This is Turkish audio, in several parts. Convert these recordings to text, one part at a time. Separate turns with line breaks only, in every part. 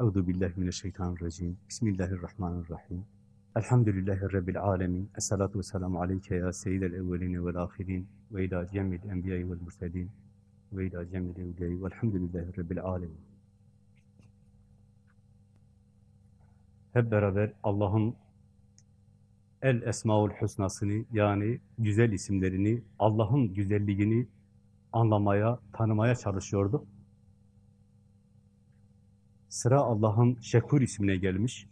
Euzu billahi mineşşeytanirracim. Bismillahirrahmanirrahim. Elhamdülillahi rabbil alamin. Essalatu vesselamu aleyke ya seyyidel evvelin ve'l ahirin ve ila cemil enbiya'i ve'l murselin ve ila cemil evliya'i ve'lhamdülillahi rabbil alamin. Hep beraber Allah'ın El Esmaül Hüsnasını yani güzel isimlerini, Allah'ın güzelliğini anlamaya, tanımaya çalışıyorduk. Sıra Allah'ın Şekur ismine gelmiş.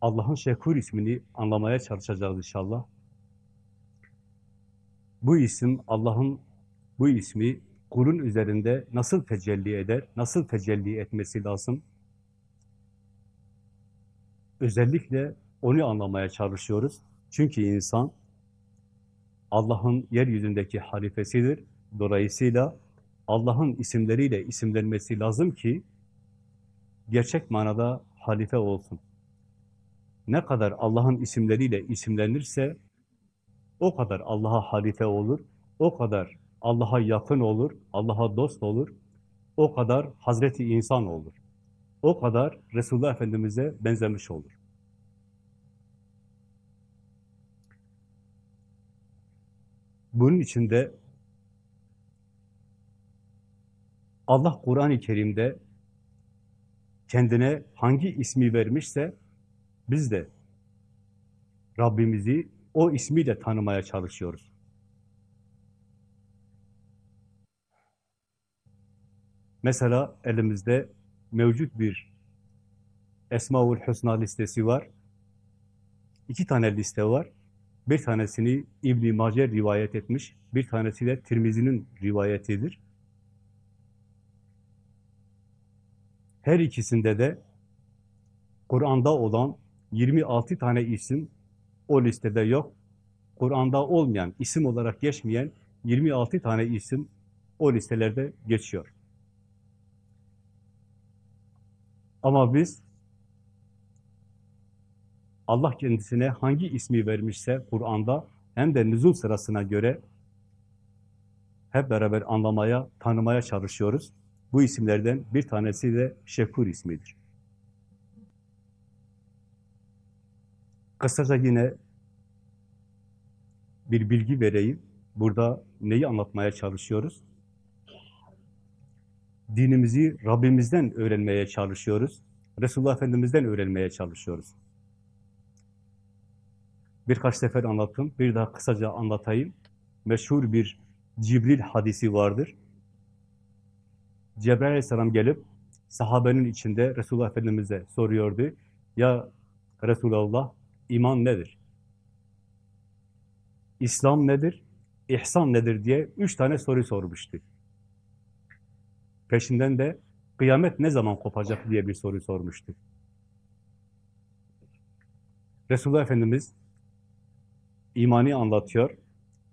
Allah'ın Şekur ismini anlamaya çalışacağız inşallah. Bu isim, Allah'ın bu ismi kulun üzerinde nasıl tecelli eder, nasıl tecelli etmesi lazım? Özellikle onu anlamaya çalışıyoruz. Çünkü insan Allah'ın yeryüzündeki halifesidir. Dolayısıyla Allah'ın isimleriyle isimlenmesi lazım ki gerçek manada halife olsun. Ne kadar Allah'ın isimleriyle isimlenirse o kadar Allah'a halife olur, o kadar Allah'a yakın olur, Allah'a dost olur, o kadar Hazreti insan olur. O kadar Resulullah Efendimiz'e benzemiş olur. Bunun için de Allah Kur'an-ı Kerim'de kendine hangi ismi vermişse biz de Rabbimizi o ismiyle tanımaya çalışıyoruz. Mesela elimizde mevcut bir Esmaül Hüsna listesi var. İki tane liste var. Bir tanesini İbn-i Mace rivayet etmiş, bir tanesi de Tirmizi'nin rivayetidir. Her ikisinde de Kur'an'da olan 26 tane isim o listede yok. Kur'an'da olmayan, isim olarak geçmeyen 26 tane isim o listelerde geçiyor. Ama biz Allah kendisine hangi ismi vermişse Kur'an'da hem de nüzul sırasına göre hep beraber anlamaya, tanımaya çalışıyoruz. Bu isimlerden bir tanesi de Şekur ismidir. Kısaca yine bir bilgi vereyim. Burada neyi anlatmaya çalışıyoruz? Dinimizi Rabbimizden öğrenmeye çalışıyoruz. Resulullah Efendimiz'den öğrenmeye çalışıyoruz. Birkaç sefer anlattım, bir daha kısaca anlatayım. Meşhur bir Cibril hadisi vardır. Cebrail aleyhisselam gelip sahabenin içinde Resulullah Efendimiz'e soruyordu. Ya Resulallah iman nedir? İslam nedir? İhsan nedir diye üç tane soru sormuştu. Peşinden de kıyamet ne zaman kopacak diye bir soru sormuştu. Resulullah Efendimiz imani anlatıyor,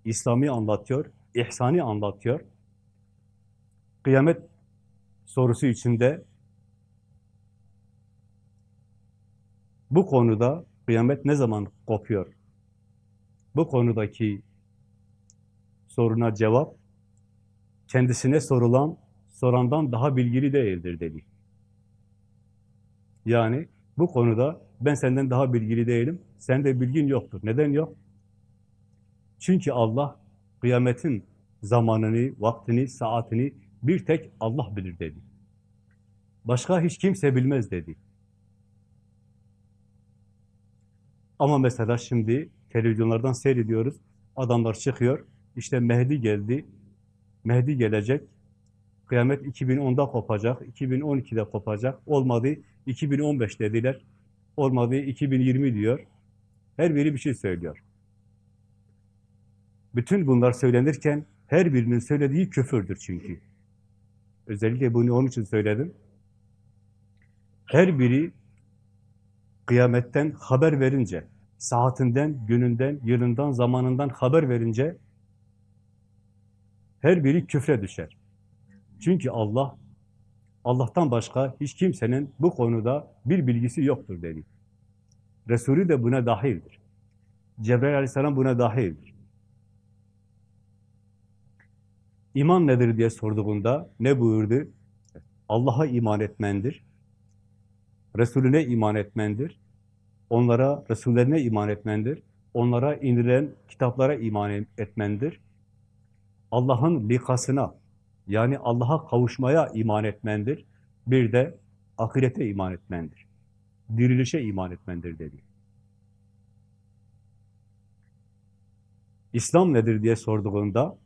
İslami anlatıyor, ihsani anlatıyor. Kıyamet sorusu içinde bu konuda kıyamet ne zaman kopuyor? Bu konudaki soruna cevap kendisine sorulan sorandan daha bilgili değildir dedi. Yani bu konuda ben senden daha bilgili değilim, sen de bilgin yoktur. Neden yok? Çünkü Allah kıyametin zamanını, vaktini, saatini bir tek Allah bilir dedi. Başka hiç kimse bilmez dedi. Ama mesela şimdi televizyonlardan seyrediyoruz. Adamlar çıkıyor. İşte Mehdi geldi. Mehdi gelecek. Kıyamet 2010'da kopacak. 2012'de kopacak. Olmadı 2015 dediler. Olmadı 2020 diyor. Her biri bir şey söylüyor. Bütün bunlar söylenirken her birinin söylediği küfürdür çünkü. Özellikle bunu onun için söyledim. Her biri kıyametten haber verince, saatinden, gününden, yılından, zamanından haber verince her biri küfre düşer. Çünkü Allah, Allah'tan başka hiç kimsenin bu konuda bir bilgisi yoktur dedi. Resulü de buna dahildir. Cebrail aleyhisselam buna dahildir. İman nedir diye sorduğunda ne buyurdu? Allah'a iman etmendir. Resulüne iman etmendir. Onlara, Resullerine iman etmendir. Onlara indirilen kitaplara iman etmendir. Allah'ın likasına, yani Allah'a kavuşmaya iman etmendir. Bir de ahirete iman etmendir. Dirilişe iman etmendir dedi. İslam nedir diye sorduğunda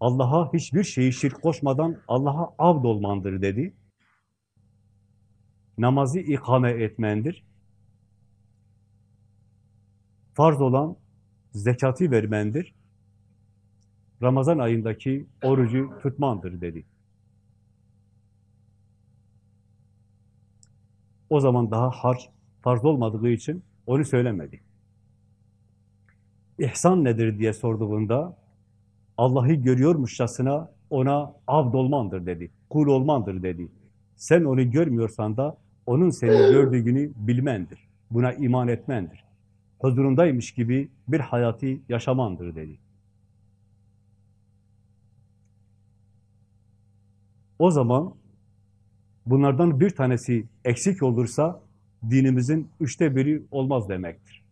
Allah'a hiçbir şeyi şirk koşmadan Allah'a abd olmandır dedi. Namazı ikame etmendir. Farz olan zekatı vermendir. Ramazan ayındaki orucu tutmandır dedi. O zaman daha harç farz olmadığı için onu söylemedi. İhsan nedir diye sorduğunda Allah'ı görüyormuşçasına ona abd olmandır dedi, kul olmandır dedi. Sen onu görmüyorsan da onun seni gördüğünü bilmendir. Buna iman etmendir. Huzurundaymış gibi bir hayatı yaşamandır dedi. O zaman bunlardan bir tanesi eksik olursa dinimizin üçte biri olmaz demektir.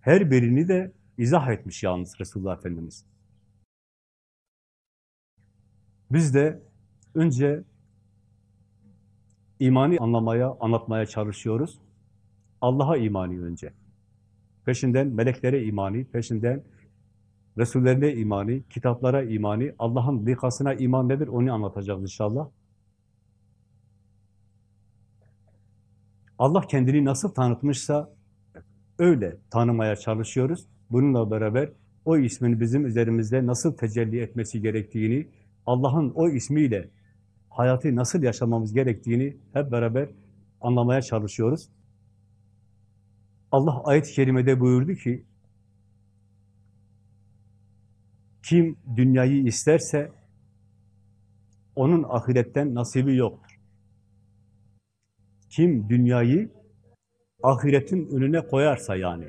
Her birini de izah etmiş yalnız Resulullah Efendimiz. Biz de önce imani anlamaya, anlatmaya çalışıyoruz. Allah'a imani önce. Peşinden meleklere imani, peşinden Resullerine imani, kitaplara imani, Allah'ın likasına iman nedir onu anlatacağız inşallah. Allah kendini nasıl tanıtmışsa öyle tanımaya çalışıyoruz. Bununla beraber o ismin bizim üzerimizde nasıl tecelli etmesi gerektiğini, Allah'ın o ismiyle hayatı nasıl yaşamamız gerektiğini hep beraber anlamaya çalışıyoruz. Allah ayet-i kerimede buyurdu ki, kim dünyayı isterse onun ahiretten nasibi yoktur. Kim dünyayı ahiretin önüne koyarsa yani.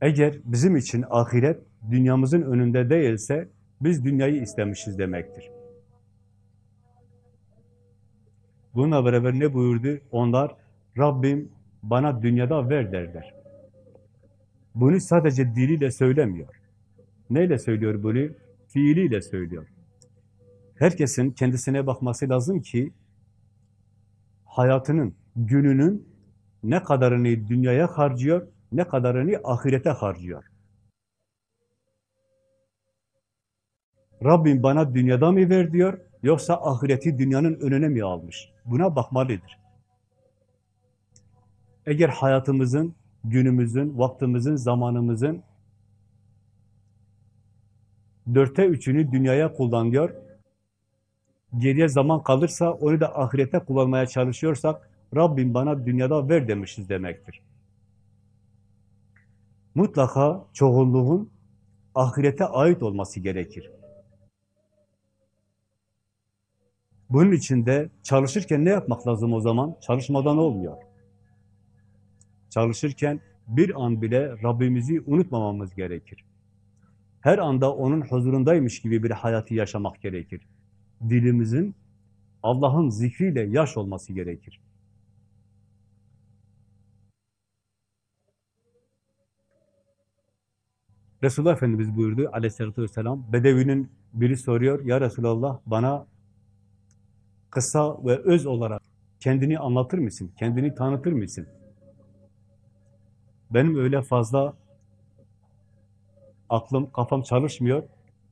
Eğer bizim için ahiret dünyamızın önünde değilse biz dünyayı istemişiz demektir. Bununla beraber ne buyurdu? Onlar Rabbim bana dünyada ver derler. Bunu sadece diliyle söylemiyor. Neyle söylüyor bunu? Fiiliyle söylüyor. Herkesin kendisine bakması lazım ki hayatının, gününün ne kadarını dünyaya harcıyor, ne kadarını ahirete harcıyor. Rabbim bana dünyada mı ver diyor, yoksa ahireti dünyanın önüne mi almış? Buna bakmalıdır. Eğer hayatımızın, günümüzün, vaktimizin, zamanımızın dörtte üçünü dünyaya kullanıyor, geriye zaman kalırsa onu da ahirete kullanmaya çalışıyorsak, Rabbim bana dünyada ver demişiz demektir. Mutlaka çoğunluğun ahirete ait olması gerekir. Bunun için de çalışırken ne yapmak lazım o zaman? Çalışmadan olmuyor. Çalışırken bir an bile Rabbimizi unutmamamız gerekir. Her anda onun huzurundaymış gibi bir hayatı yaşamak gerekir. Dilimizin Allah'ın zikriyle yaş olması gerekir. Resulullah Efendimiz buyurdu aleyhissalatü vesselam, Bedevi'nin biri soruyor, ya Resulallah bana kısa ve öz olarak kendini anlatır mısın? Kendini tanıtır mısın? Benim öyle fazla aklım, kafam çalışmıyor.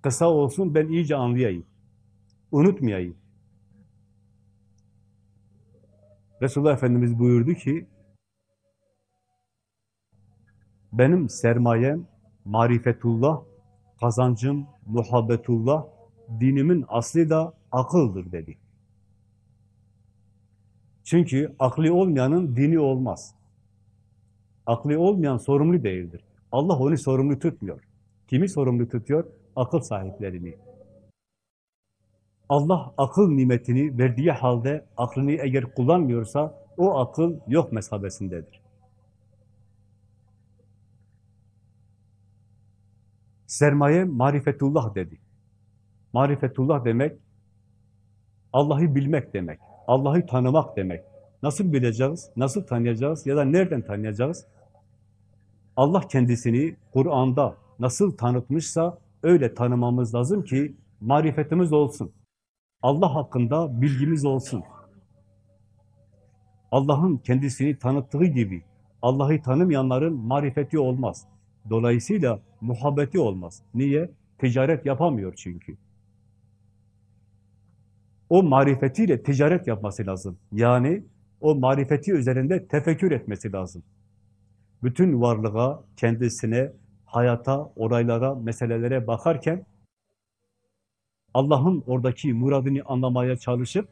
Kısa olsun ben iyice anlayayım. Unutmayayım. Resulullah Efendimiz buyurdu ki benim sermayem marifetullah, kazancım muhabbetullah, dinimin aslı da akıldır dedi. Çünkü aklı olmayanın dini olmaz. Aklı olmayan sorumlu değildir. Allah onu sorumlu tutmuyor. Kimi sorumlu tutuyor? Akıl sahiplerini. Allah akıl nimetini verdiği halde aklını eğer kullanmıyorsa o akıl yok mesabesindedir. Sermaye marifetullah dedi. Marifetullah demek Allah'ı bilmek demek. Allah'ı tanımak demek. Nasıl bileceğiz? Nasıl tanıyacağız? Ya da nereden tanıyacağız? Allah kendisini Kur'an'da nasıl tanıtmışsa öyle tanımamız lazım ki marifetimiz olsun. Allah hakkında bilgimiz olsun. Allah'ın kendisini tanıttığı gibi Allah'ı tanımayanların marifeti olmaz. Dolayısıyla muhabbeti olmaz. Niye? Ticaret yapamıyor çünkü. O marifetiyle ticaret yapması lazım. Yani o marifeti üzerinde tefekkür etmesi lazım. Bütün varlığa, kendisine, hayata, olaylara, meselelere bakarken Allah'ın oradaki muradını anlamaya çalışıp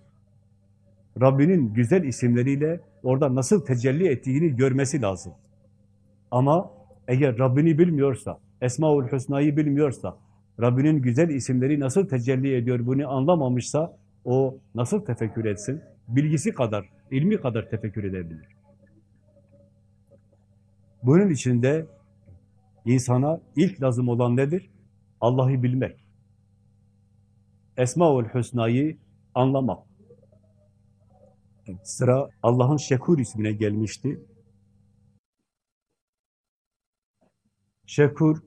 Rabbinin güzel isimleriyle orada nasıl tecelli ettiğini görmesi lazım. Ama eğer Rabbini bilmiyorsa, Esmaül Hüsna'yı bilmiyorsa, Rabbinin güzel isimleri nasıl tecelli ediyor bunu anlamamışsa, o nasıl tefekkür etsin? Bilgisi kadar, ilmi kadar tefekkür edebilir. Bunun içinde insana ilk lazım olan nedir? Allah'ı bilmek. Esmaül Hüsna'yı anlamak. Sıra Allah'ın Şekur ismine gelmişti. Şekur,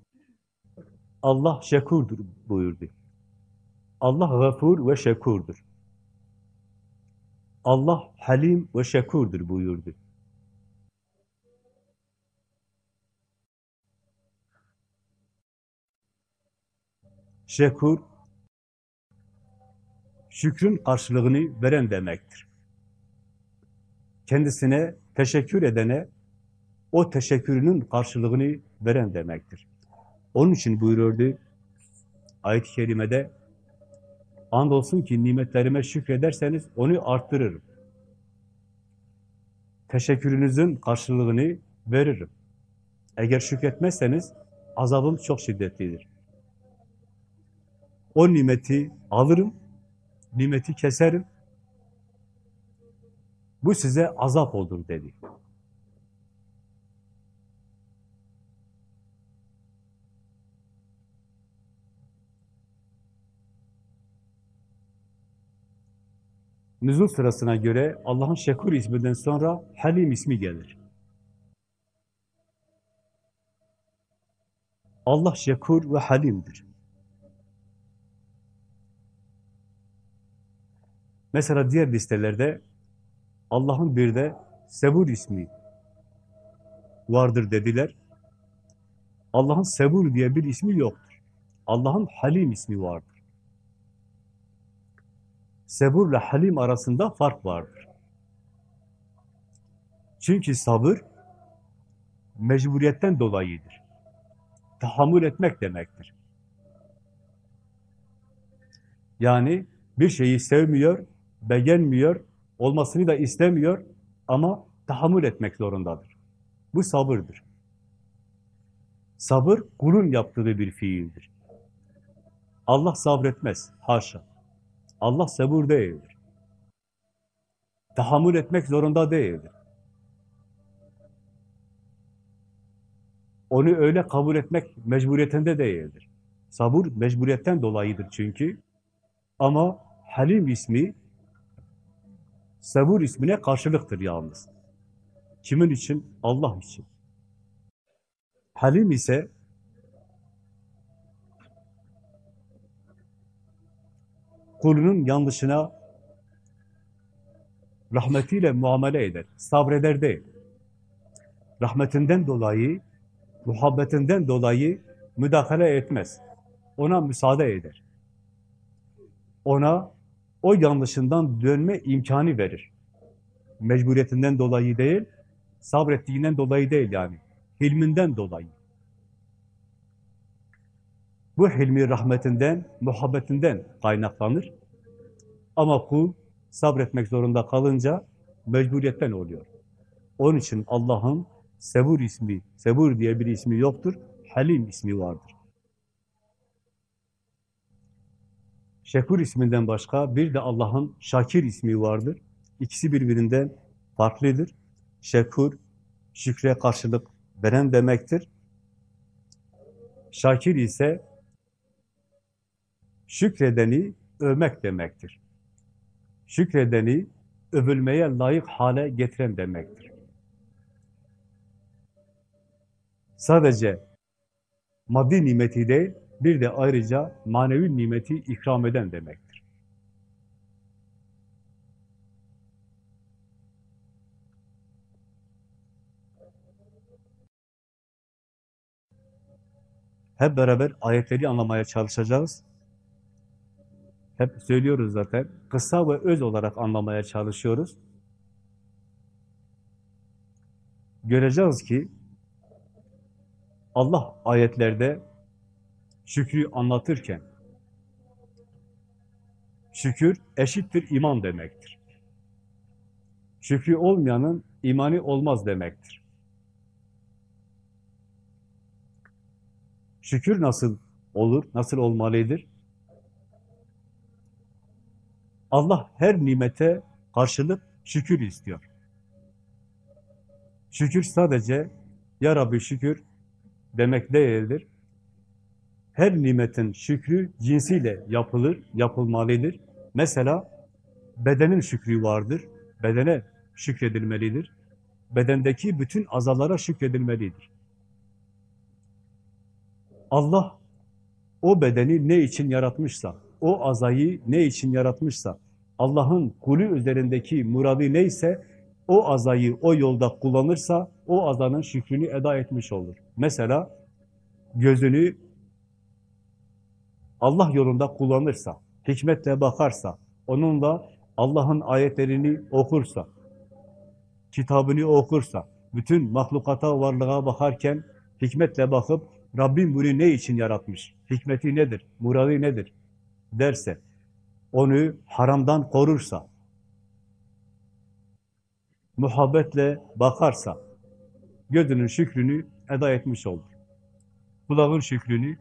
Allah şekurdur buyurdu. Allah gafur ve şekurdur. Allah halim ve şekurdur buyurdu. Şekur, şükrün karşılığını veren demektir. Kendisine teşekkür edene, o teşekkürünün karşılığını veren demektir. Onun için buyuruyordu, ayet-i kerimede, andolsun ki nimetlerime şükrederseniz onu arttırırım. Teşekkürünüzün karşılığını veririm. Eğer şükretmezseniz azabım çok şiddetlidir. O nimeti alırım, nimeti keserim, bu size azap olur dedi. Nüzul sırasına göre Allah'ın Şekur isminden sonra Halim ismi gelir. Allah Şekur ve Halim'dir. Mesela diğer listelerde Allah'ın bir de Sebur ismi vardır dediler. Allah'ın Sebur diye bir ismi yoktur. Allah'ın Halim ismi vardır. Sebur ile Halim arasında fark vardır. Çünkü sabır mecburiyetten dolayıdır. Tahammül etmek demektir. Yani bir şeyi sevmiyor, beğenmiyor, olmasını da istemiyor ama tahammül etmek zorundadır. Bu sabırdır. Sabır kulun yaptığı bir fiildir. Allah sabretmez, haşa. Allah sabır değildir. Tahammül etmek zorunda değildir. Onu öyle kabul etmek mecburiyetinde değildir. Sabır mecburiyetten dolayıdır çünkü. Ama Halim ismi Sabur ismine karşılıktır yalnız. Kimin için? Allah için. Halim ise kulunun yanlışına rahmetiyle muamele eder, sabreder değil. Rahmetinden dolayı, muhabbetinden dolayı müdahale etmez. Ona müsaade eder. Ona o yanlışından dönme imkanı verir. Mecburiyetinden dolayı değil, sabrettiğinden dolayı değil yani. Hilminden dolayı. Bu hilmi rahmetinden, muhabbetinden kaynaklanır. Ama kul sabretmek zorunda kalınca mecburiyetten oluyor. Onun için Allah'ın Sebur ismi, Sebur diye bir ismi yoktur, Halim ismi vardır. Şekur isminden başka bir de Allah'ın Şakir ismi vardır. İkisi birbirinden farklıdır. Şekur, şükre karşılık veren demektir. Şakir ise şükredeni övmek demektir. Şükredeni övülmeye layık hale getiren demektir. Sadece maddi nimeti değil, bir de ayrıca manevi nimeti ikram eden demektir. Hep beraber ayetleri anlamaya çalışacağız. Hep söylüyoruz zaten. Kısa ve öz olarak anlamaya çalışıyoruz. Göreceğiz ki Allah ayetlerde şükrü anlatırken şükür eşittir iman demektir. Şükrü olmayanın imani olmaz demektir. Şükür nasıl olur, nasıl olmalıdır? Allah her nimete karşılık şükür istiyor. Şükür sadece Ya Rabbi şükür demek değildir. Her nimetin şükrü cinsiyle yapılır, yapılmalıdır. Mesela bedenin şükrü vardır. Bedene şükredilmelidir. Bedendeki bütün azalara şükredilmelidir. Allah o bedeni ne için yaratmışsa, o azayı ne için yaratmışsa, Allah'ın kulü üzerindeki muradı neyse, o azayı o yolda kullanırsa, o azanın şükrünü eda etmiş olur. Mesela gözünü Allah yolunda kullanırsa, hikmetle bakarsa, onunla Allah'ın ayetlerini okursa, kitabını okursa, bütün mahlukata, varlığa bakarken hikmetle bakıp, Rabbim bunu ne için yaratmış, hikmeti nedir, muradı nedir derse, onu haramdan korursa, muhabbetle bakarsa, gözünün şükrünü eda etmiş olur. Kulağın şükrünü,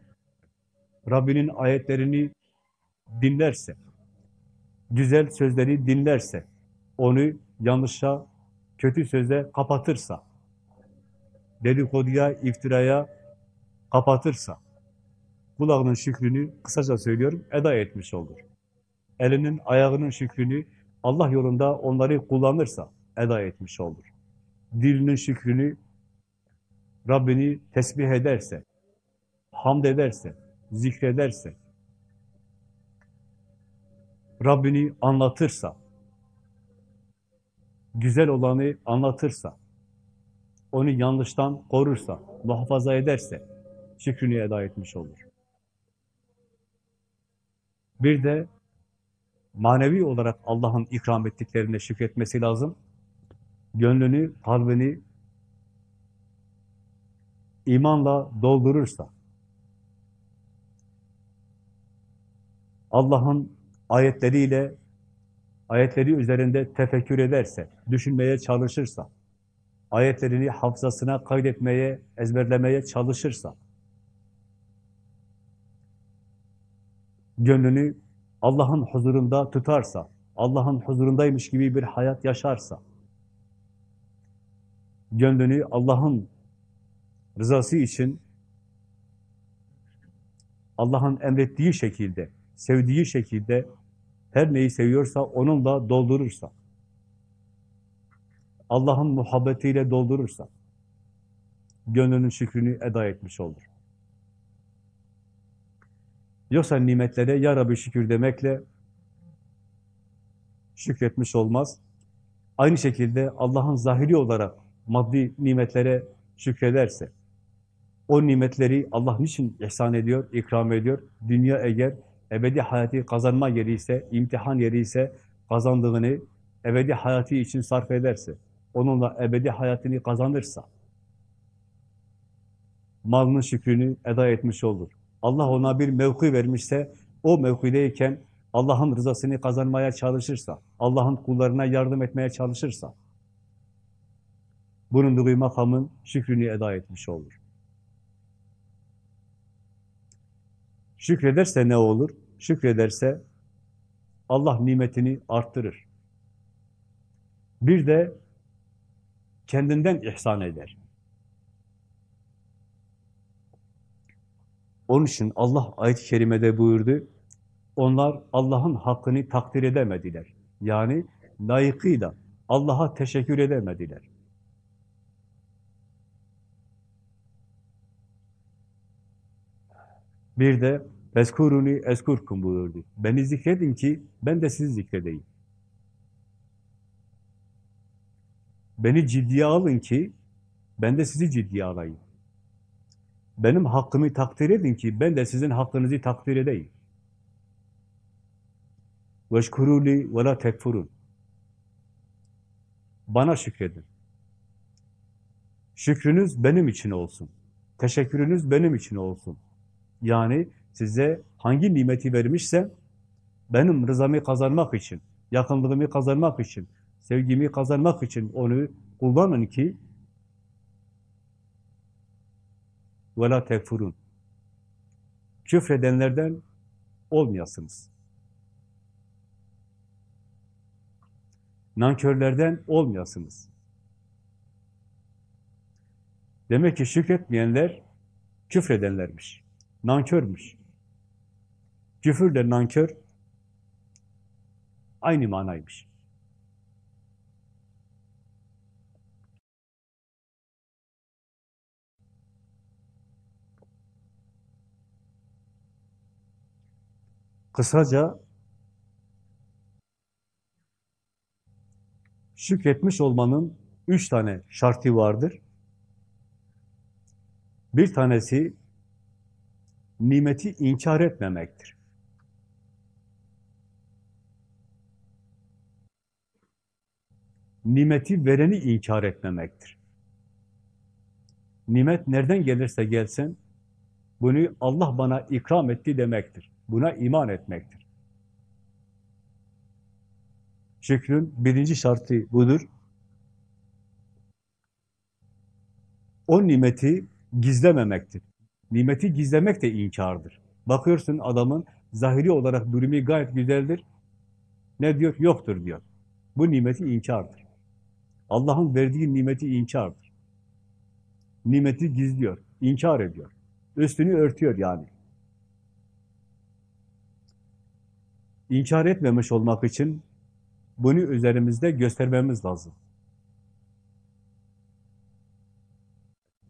Rabbinin ayetlerini dinlerse, güzel sözleri dinlerse, onu yanlışa, kötü söze kapatırsa, dedikoduya, iftiraya kapatırsa, kulağının şükrünü, kısaca söylüyorum, eda etmiş olur. Elinin, ayağının şükrünü, Allah yolunda onları kullanırsa, eda etmiş olur. Dilinin şükrünü, Rabbini tesbih ederse, hamd ederse, zikrederse, Rabbini anlatırsa, güzel olanı anlatırsa, onu yanlıştan korursa, muhafaza ederse, şükrünü eda etmiş olur. Bir de manevi olarak Allah'ın ikram ettiklerine şükretmesi lazım. Gönlünü, kalbini imanla doldurursa, Allah'ın ayetleriyle, ayetleri üzerinde tefekkür ederse, düşünmeye çalışırsa, ayetlerini hafızasına kaydetmeye, ezberlemeye çalışırsa, gönlünü Allah'ın huzurunda tutarsa, Allah'ın huzurundaymış gibi bir hayat yaşarsa, gönlünü Allah'ın rızası için Allah'ın emrettiği şekilde, sevdiği şekilde her neyi seviyorsa onunla doldurursa, Allah'ın muhabbetiyle doldurursa, gönlünün şükrünü eda etmiş olur. Yoksa nimetlere ya Rabbi şükür demekle şükretmiş olmaz. Aynı şekilde Allah'ın zahiri olarak maddi nimetlere şükrederse, o nimetleri Allah niçin ihsan ediyor, ikram ediyor? Dünya eğer ebedi hayatı kazanma yeri ise, imtihan yeri ise kazandığını ebedi hayatı için sarf ederse, onunla ebedi hayatını kazanırsa, malının şükrünü eda etmiş olur. Allah ona bir mevki vermişse, o mevkideyken Allah'ın rızasını kazanmaya çalışırsa, Allah'ın kullarına yardım etmeye çalışırsa, bulunduğu makamın şükrünü eda etmiş olur. Şükrederse ne olur? Şükrederse Allah nimetini arttırır. Bir de kendinden ihsan eder. Onun için Allah ayet-i kerimede buyurdu, onlar Allah'ın hakkını takdir edemediler. Yani layıkıyla Allah'a teşekkür edemediler. Bir de Eskuruni eskurkum buyurdu. Beni zikredin ki ben de sizi zikredeyim. Beni ciddiye alın ki ben de sizi ciddiye alayım. Benim hakkımı takdir edin ki ben de sizin hakkınızı takdir edeyim. Veşkuruli ve la tekfurun. Bana şükredin. Şükrünüz benim için olsun. Teşekkürünüz benim için olsun. Yani size hangi nimeti vermişsem benim rızamı kazanmak için, yakınlığımı kazanmak için, sevgimi kazanmak için onu kullanın ki ve la tekfurun. Küfredenlerden olmayasınız. Nankörlerden olmayasınız. Demek ki şükretmeyenler küfredenlermiş. Nankörmüş. Küfürle nankör aynı manaymış. Kısaca şükretmiş olmanın üç tane şartı vardır. Bir tanesi nimeti inkar etmemektir. Nimeti vereni inkar etmemektir. Nimet nereden gelirse gelsin, bunu Allah bana ikram etti demektir. Buna iman etmektir. Şükrün birinci şartı budur. O nimeti gizlememektir. Nimeti gizlemek de inkardır. Bakıyorsun adamın zahiri olarak durumu gayet güzeldir. Ne diyor? Yoktur diyor. Bu nimeti inkardır. Allah'ın verdiği nimeti inkardır. Nimeti gizliyor, inkar ediyor. Üstünü örtüyor yani. İnkar etmemiş olmak için bunu üzerimizde göstermemiz lazım.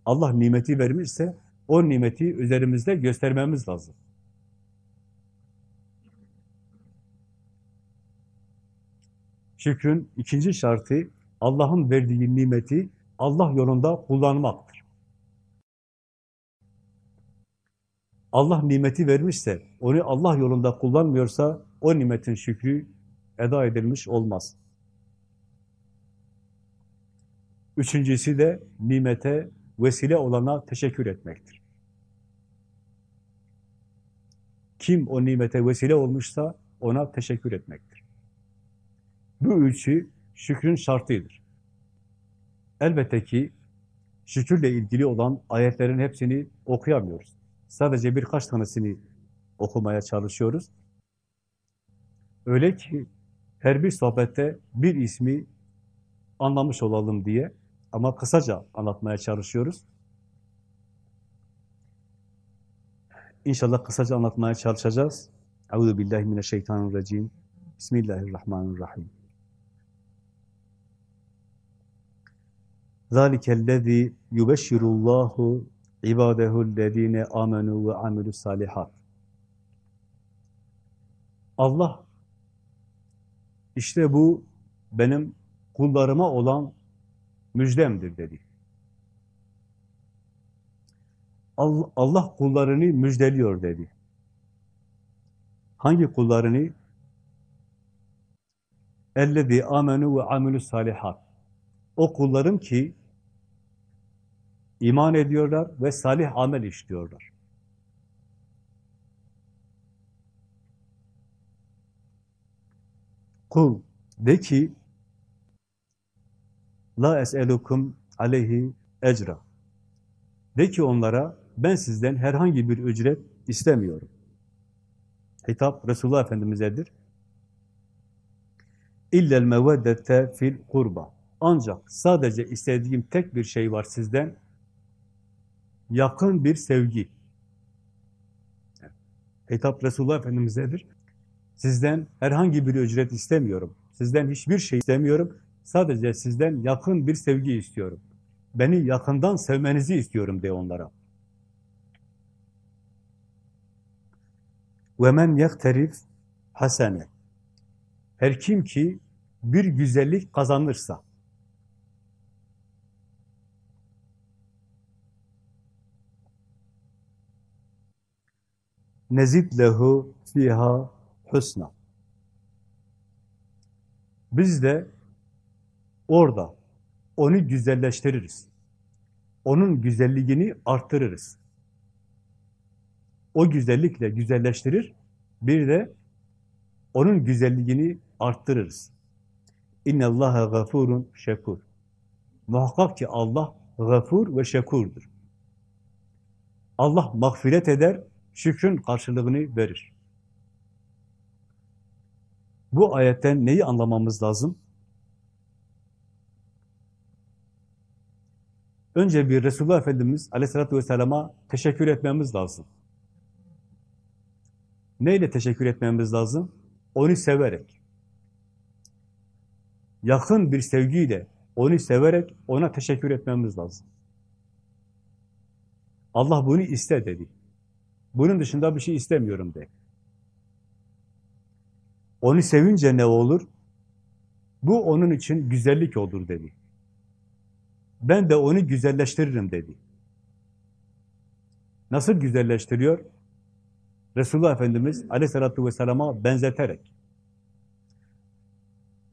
Allah nimeti vermişse o nimeti üzerimizde göstermemiz lazım. Şükrün ikinci şartı Allah'ın verdiği nimeti Allah yolunda kullanmaktır. Allah nimeti vermişse, onu Allah yolunda kullanmıyorsa, o nimetin şükrü eda edilmiş olmaz. Üçüncüsü de nimete vesile olana teşekkür etmektir. Kim o nimete vesile olmuşsa ona teşekkür etmektir. Bu üçü şükrün şartıdır. Elbette ki şükürle ilgili olan ayetlerin hepsini okuyamıyoruz. Sadece birkaç tanesini okumaya çalışıyoruz. Öyle ki her bir sohbette bir ismi anlamış olalım diye ama kısaca anlatmaya çalışıyoruz. İnşallah kısaca anlatmaya çalışacağız. Euzu billahi mineşşeytanirracim. Bismillahirrahmanirrahim. Zalikellezî yubeşşirullahu ibadehu'llezîne amenu ve amilus salihat. Allah işte bu benim kullarıma olan müjdemdir dedi. Allah kullarını müjdeliyor dedi. Hangi kullarını? Ellezî amenu ve amilü salihat. O kullarım ki iman ediyorlar ve salih amel işliyorlar. Kul de ki La es'elukum aleyhi ecra. De ki onlara ben sizden herhangi bir ücret istemiyorum. Hitap Resulullah Efendimiz'edir. İllel meveddete fil kurba. Ancak sadece istediğim tek bir şey var sizden. Yakın bir sevgi. Hitap Resulullah Efendimiz'edir. Sizden herhangi bir ücret istemiyorum. Sizden hiçbir şey istemiyorum. Sadece sizden yakın bir sevgi istiyorum. Beni yakından sevmenizi istiyorum de onlara. وَمَنْ يَقْتَرِفْ hasene. Her kim ki bir güzellik kazanırsa, nezid lehu fiha husna. Biz de orada onu güzelleştiririz. Onun güzelliğini arttırırız. O güzellikle güzelleştirir, bir de onun güzelliğini arttırırız. İnne Allaha gafurun şekur. Muhakkak ki Allah gafur ve şekurdur. Allah mağfiret eder, şükrün karşılığını verir. Bu ayetten neyi anlamamız lazım? Önce bir Resulullah Efendimiz aleyhissalatü vesselama teşekkür etmemiz lazım. Neyle teşekkür etmemiz lazım? Onu severek. Yakın bir sevgiyle, onu severek ona teşekkür etmemiz lazım. Allah bunu iste dedi. Bunun dışında bir şey istemiyorum de. Onu sevince ne olur? Bu onun için güzellik olur dedi. Ben de onu güzelleştiririm dedi. Nasıl güzelleştiriyor? Resulullah Efendimiz aleyhissalatü vesselama benzeterek.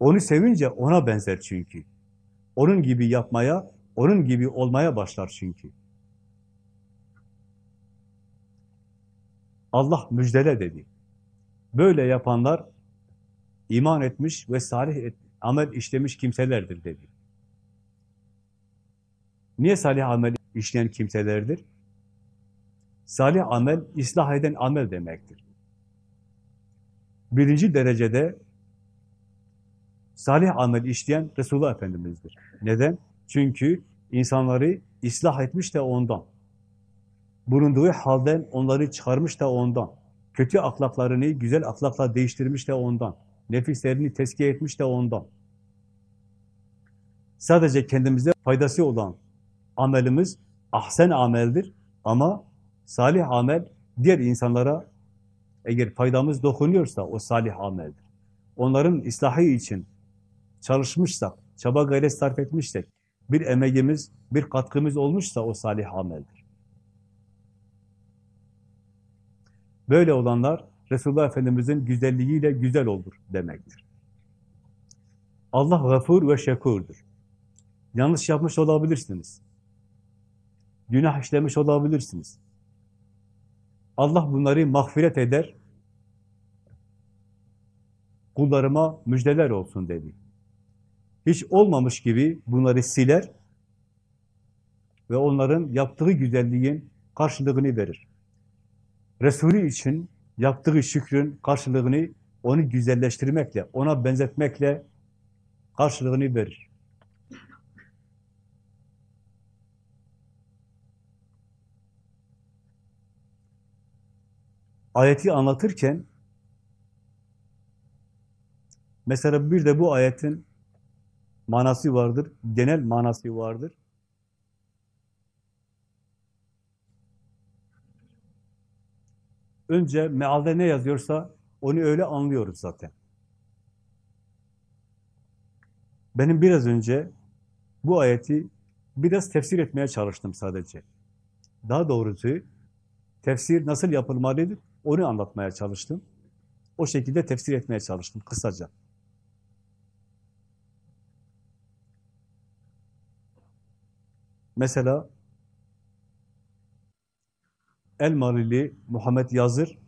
Onu sevince ona benzer çünkü. Onun gibi yapmaya, onun gibi olmaya başlar çünkü. Allah müjdele dedi. Böyle yapanlar iman etmiş ve salih et, amel işlemiş kimselerdir dedi. Niye salih amel işleyen kimselerdir? Salih amel, ıslah eden amel demektir. Birinci derecede salih amel işleyen Resulullah Efendimiz'dir. Neden? Çünkü insanları ıslah etmiş de ondan. Bulunduğu halden onları çıkarmış da ondan. Kötü ahlaklarını güzel ahlakla değiştirmiş de ondan. Nefislerini tezkiye etmiş de ondan. Sadece kendimize faydası olan amelimiz ahsen ameldir ama salih amel diğer insanlara eğer faydamız dokunuyorsa o salih ameldir. Onların ıslahı için çalışmışsak, çaba gayret sarf etmişsek, bir emeğimiz, bir katkımız olmuşsa o salih ameldir. Böyle olanlar Resulullah Efendimiz'in güzelliğiyle güzel olur demektir. Allah gafur ve şekurdur. Yanlış yapmış olabilirsiniz. Günah işlemiş olabilirsiniz. Allah bunları mağfiret eder. Kullarıma müjdeler olsun dedi. Hiç olmamış gibi bunları siler ve onların yaptığı güzelliğin karşılığını verir. Resulü için yaptığı şükrün karşılığını onu güzelleştirmekle, ona benzetmekle karşılığını verir. Ayeti anlatırken mesela bir de bu ayetin manası vardır, genel manası vardır. Önce mealde ne yazıyorsa onu öyle anlıyoruz zaten. Benim biraz önce bu ayeti biraz tefsir etmeye çalıştım sadece. Daha doğrusu tefsir nasıl yapılmalıdır onu anlatmaya çalıştım. O şekilde tefsir etmeye çalıştım kısaca. Mesela Elmalili Muhammed Yazır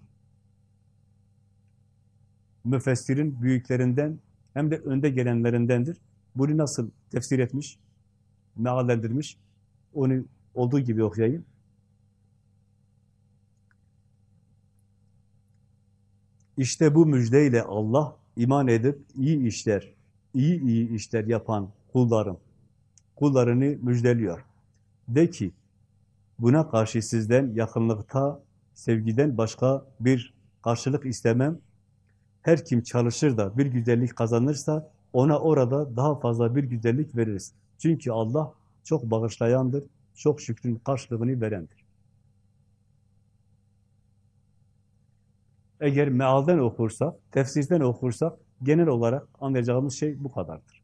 müfessirin büyüklerinden hem de önde gelenlerindendir. Bunu nasıl tefsir etmiş, meallendirmiş, onu olduğu gibi okuyayım. İşte bu müjdeyle Allah iman edip iyi işler, iyi iyi işler yapan kullarım, kullarını müjdeliyor. De ki, buna karşı sizden yakınlıkta, sevgiden başka bir karşılık istemem. Her kim çalışır da bir güzellik kazanırsa ona orada daha fazla bir güzellik veririz. Çünkü Allah çok bağışlayandır, çok şükrün karşılığını verendir. Eğer mealden okursak, tefsirden okursak genel olarak anlayacağımız şey bu kadardır.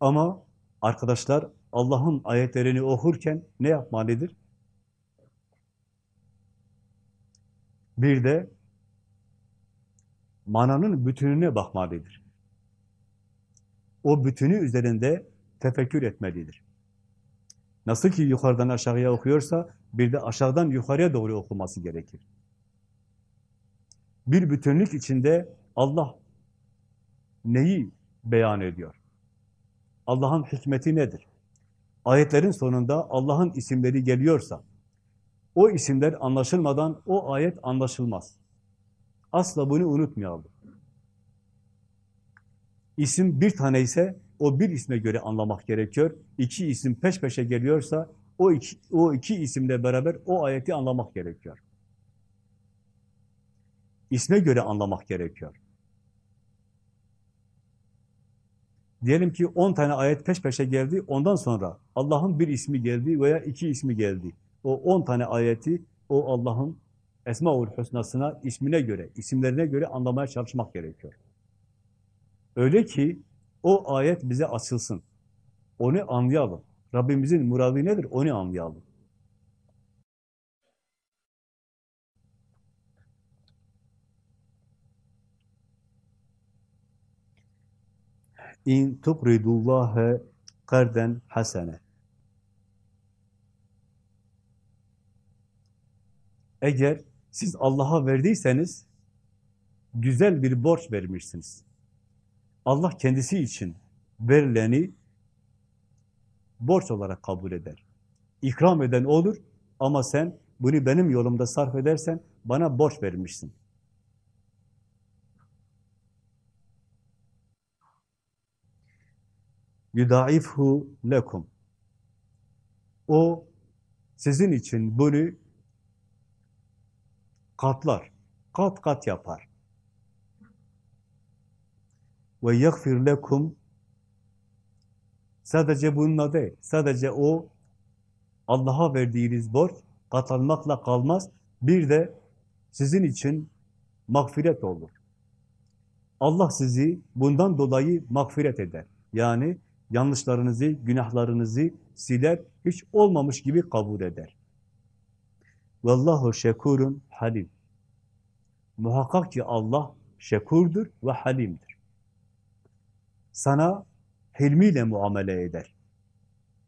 Ama arkadaşlar Allah'ın ayetlerini okurken ne yapmalıdır? Bir de mananın bütününe bakmalıdır. O bütünü üzerinde tefekkür etmelidir. Nasıl ki yukarıdan aşağıya okuyorsa, bir de aşağıdan yukarıya doğru okuması gerekir. Bir bütünlük içinde Allah neyi beyan ediyor? Allah'ın hikmeti nedir? Ayetlerin sonunda Allah'ın isimleri geliyorsa, o isimler anlaşılmadan o ayet anlaşılmaz. Asla bunu unutmayalım. İsim bir tane ise o bir isme göre anlamak gerekiyor. İki isim peş peşe geliyorsa o iki, o iki isimle beraber o ayeti anlamak gerekiyor. İsme göre anlamak gerekiyor. Diyelim ki 10 tane ayet peş peşe geldi, ondan sonra Allah'ın bir ismi geldi veya iki ismi geldi. O 10 tane ayeti o Allah'ın Esma-ül Hüsna'sına, ismine göre, isimlerine göre anlamaya çalışmak gerekiyor. Öyle ki o ayet bize açılsın. Onu anlayalım. Rabbimizin muradı nedir? Onu anlayalım. İn tukridullâhe karden hasene. Eğer siz Allah'a verdiyseniz güzel bir borç vermişsiniz. Allah kendisi için verileni borç olarak kabul eder. İkram eden olur ama sen bunu benim yolumda sarf edersen bana borç vermişsin. Yudaifhu lekum. O sizin için bunu katlar, kat kat yapar. Ve yagfir lekum sadece bununla değil, sadece o Allah'a verdiğiniz borç katlanmakla kalmaz. Bir de sizin için mağfiret olur. Allah sizi bundan dolayı mağfiret eder. Yani yanlışlarınızı, günahlarınızı siler, hiç olmamış gibi kabul eder. Vallahu şekurun halim. Muhakkak ki Allah şekurdur ve halimdir. Sana hilmiyle muamele eder.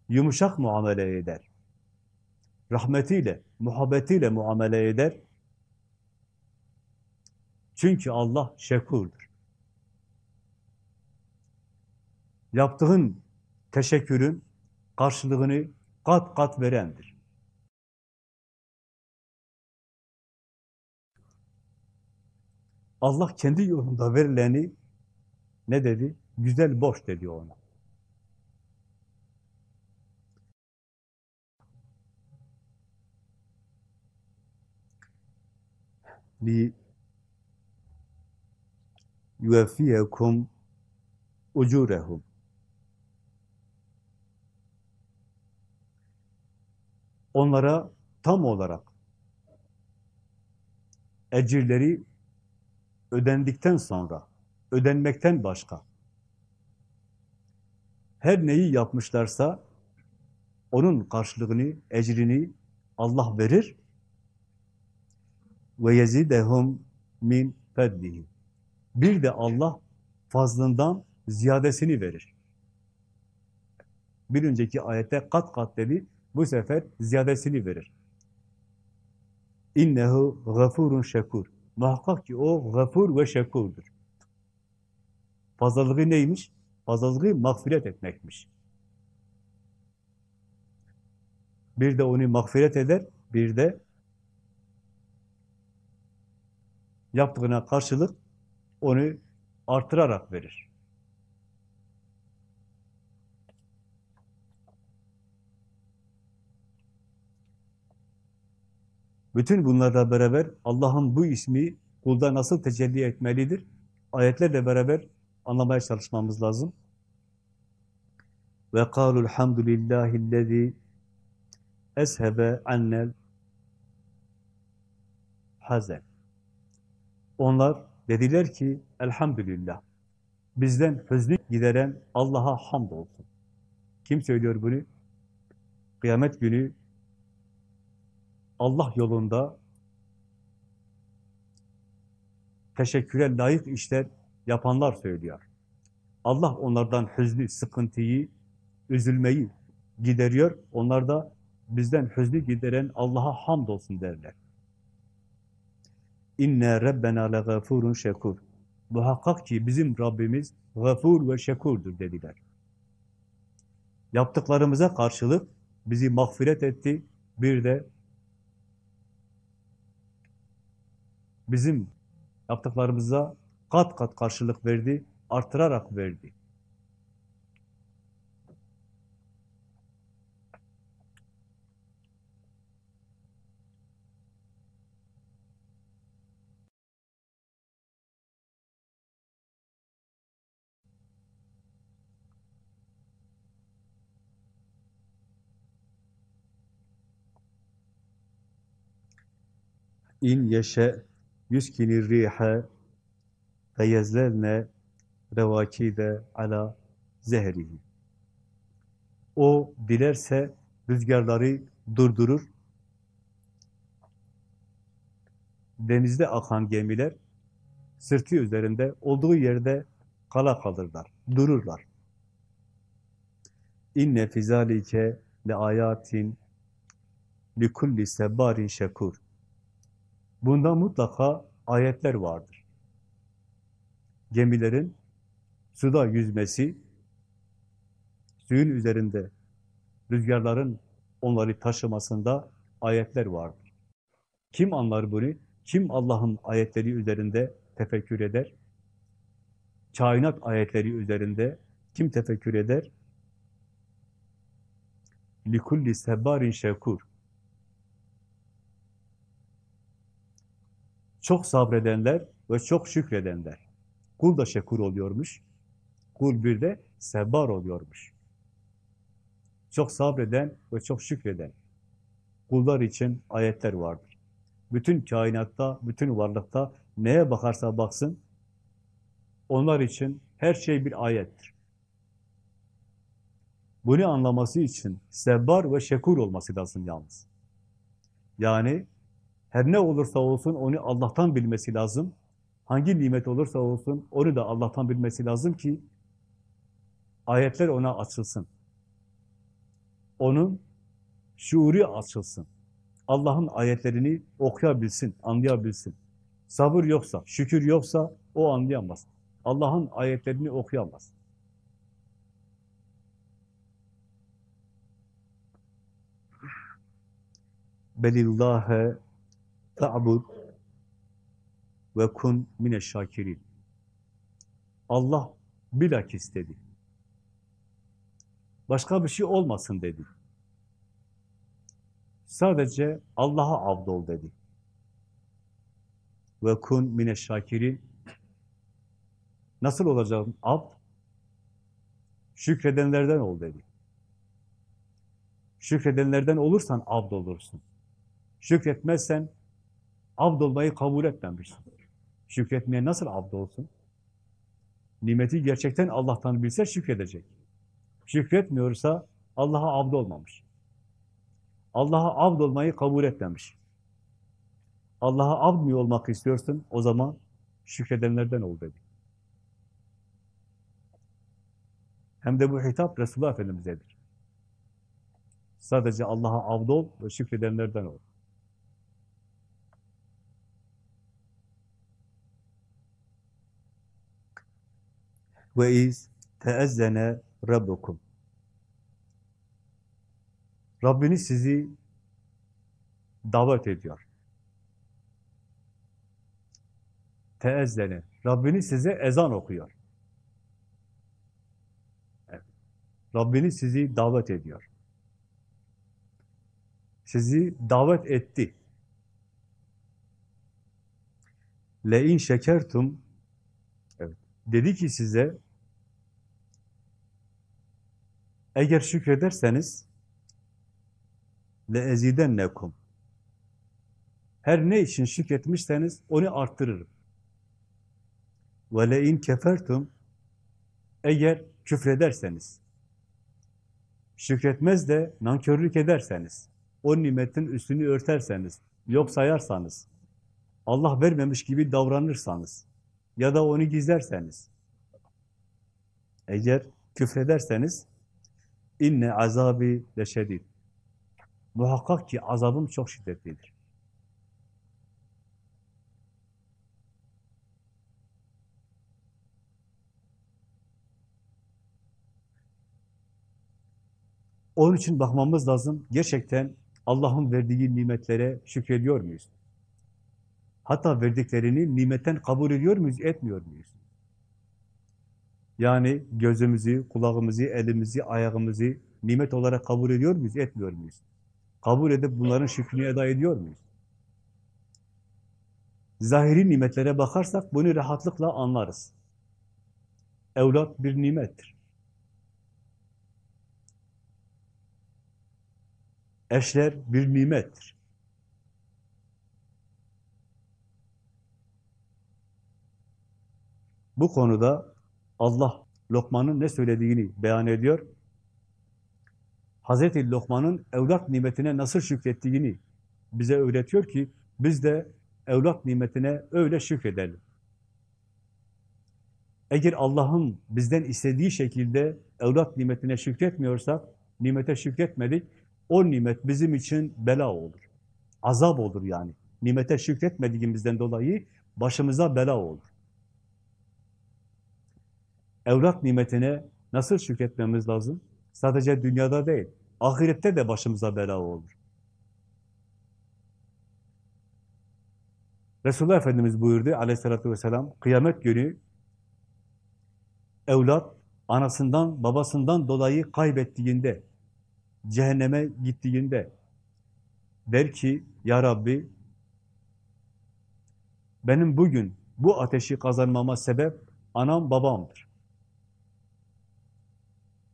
Yumuşak muamele eder. Rahmetiyle, muhabbetiyle muamele eder. Çünkü Allah şekurdur. Yaptığın teşekkürün karşılığını kat kat verendir. Allah kendi yolunda verileni ne dedi? Güzel boş dedi ona. li yuveffiyekum ucurehum onlara tam olarak ecirleri ödendikten sonra, ödenmekten başka her neyi yapmışlarsa onun karşılığını, ecrini Allah verir ve yezidehum min fedlihi. Bir de Allah fazlından ziyadesini verir. Bir önceki ayette kat kat dedi, bu sefer ziyadesini verir. İnnehu gafurun şekur. Muhakkak ki o gafur ve şekurdur. Fazlalığı neymiş? Fazlalığı mağfiret etmekmiş. Bir de onu mağfiret eder, bir de yaptığına karşılık onu artırarak verir. Bütün bunlarla beraber Allah'ın bu ismi kulda nasıl tecelli etmelidir? Ayetlerle beraber anlamaya çalışmamız lazım. Ve kâlul hamdülillâhillezî eshebe annel hazen. Onlar dediler ki elhamdülillah. Bizden hüznü gideren Allah'a hamd olsun. Kim söylüyor bunu? Kıyamet günü Allah yolunda teşekküre layık işler yapanlar söylüyor. Allah onlardan hüznü, sıkıntıyı, üzülmeyi gideriyor. Onlar da bizden hüznü gideren Allah'a hamd olsun derler. İnne rabbena legafurun şekur. Muhakkak ki bizim Rabbimiz gafur ve şekurdur dediler. Yaptıklarımıza karşılık bizi mağfiret etti. Bir de bizim yaptıklarımıza kat kat karşılık verdi, artırarak verdi. İn yeşe yüskinir rihe ve yezlerne revakide ala zehrihi. O dilerse rüzgarları durdurur. Denizde akan gemiler sırtı üzerinde olduğu yerde kala kalırlar, dururlar. İnne fizalike le ayatin li kulli sebbarin şekur. Bunda mutlaka ayetler vardır. Gemilerin suda yüzmesi, suyun üzerinde rüzgarların onları taşımasında ayetler vardır. Kim anlar bunu? Kim Allah'ın ayetleri üzerinde tefekkür eder? Kainat ayetleri üzerinde kim tefekkür eder? likulli sebbarin şekur. Çok sabredenler ve çok şükredenler. Kul da şekur oluyormuş. Kul bir de sebbar oluyormuş. Çok sabreden ve çok şükreden kullar için ayetler vardır. Bütün kainatta, bütün varlıkta neye bakarsa baksın, onlar için her şey bir ayettir. Bunu anlaması için sebbar ve şekur olması lazım yalnız. Yani her ne olursa olsun onu Allah'tan bilmesi lazım. Hangi nimet olursa olsun onu da Allah'tan bilmesi lazım ki ayetler ona açılsın. Onun şuuru açılsın. Allah'ın ayetlerini okuyabilsin, anlayabilsin. Sabır yoksa, şükür yoksa o anlayamaz. Allah'ın ayetlerini okuyamaz. Belillâhe ta'bud ve kun mineşşakirin. Allah bilakis dedi. Başka bir şey olmasın dedi. Sadece Allah'a abdol dedi. Ve kun mineşşakirin. Nasıl olacağım abd? Şükredenlerden ol dedi. Şükredenlerden olursan abd olursun. Şükretmezsen abd olmayı kabul etmemişsin. Şükretmeye nasıl abd olsun? Nimeti gerçekten Allah'tan bilse şükredecek. Şükretmiyorsa Allah'a abd olmamış. Allah'a abd olmayı kabul etmemiş. Allah'a abd olmak istiyorsun? O zaman şükredenlerden ol dedi. Hem de bu hitap Resulullah Efendimiz'edir. Sadece Allah'a abd ol ve şükredenlerden ol. Ve iz teezzene rabbukum. Rabbiniz sizi davet ediyor. Teezzene. Rabbiniz size ezan okuyor. Rabbiniz sizi davet ediyor. Sizi davet etti. Le in şekertum evet. dedi ki size eğer şükrederseniz le ezidennekum her ne için şükretmişseniz onu arttırırım. Ve le in kefertum. Eğer küfrederseniz. Şükretmez de nankörlük ederseniz o nimetin üstünü örterseniz yok sayarsanız Allah vermemiş gibi davranırsanız ya da onu gizlerseniz. Eğer küfrederseniz inne azabi leşedid muhakkak ki azabım çok şiddetlidir. Onun için bakmamız lazım. Gerçekten Allah'ın verdiği nimetlere şükrediyor muyuz? Hatta verdiklerini nimetten kabul ediyor muyuz, etmiyor muyuz? Yani gözümüzü, kulağımızı, elimizi, ayağımızı nimet olarak kabul ediyor muyuz, etmiyor muyuz? Kabul edip bunların şükrünü eda ediyor muyuz? Zahiri nimetlere bakarsak bunu rahatlıkla anlarız. Evlat bir nimettir. Eşler bir nimettir. Bu konuda Allah Lokman'ın ne söylediğini beyan ediyor. Hazreti Lokman'ın evlat nimetine nasıl şükrettiğini bize öğretiyor ki biz de evlat nimetine öyle şükredelim. Eğer Allah'ın bizden istediği şekilde evlat nimetine şükretmiyorsak, nimete şükretmedik, o nimet bizim için bela olur. Azap olur yani. Nimete şükretmediğimizden dolayı başımıza bela olur. Evlat nimetine nasıl şükretmemiz lazım? Sadece dünyada değil, ahirette de başımıza bela olur. Resulullah Efendimiz buyurdu aleyhissalatü vesselam, kıyamet günü evlat anasından, babasından dolayı kaybettiğinde, cehenneme gittiğinde der ki, Ya Rabbi, benim bugün bu ateşi kazanmama sebep anam babamdır.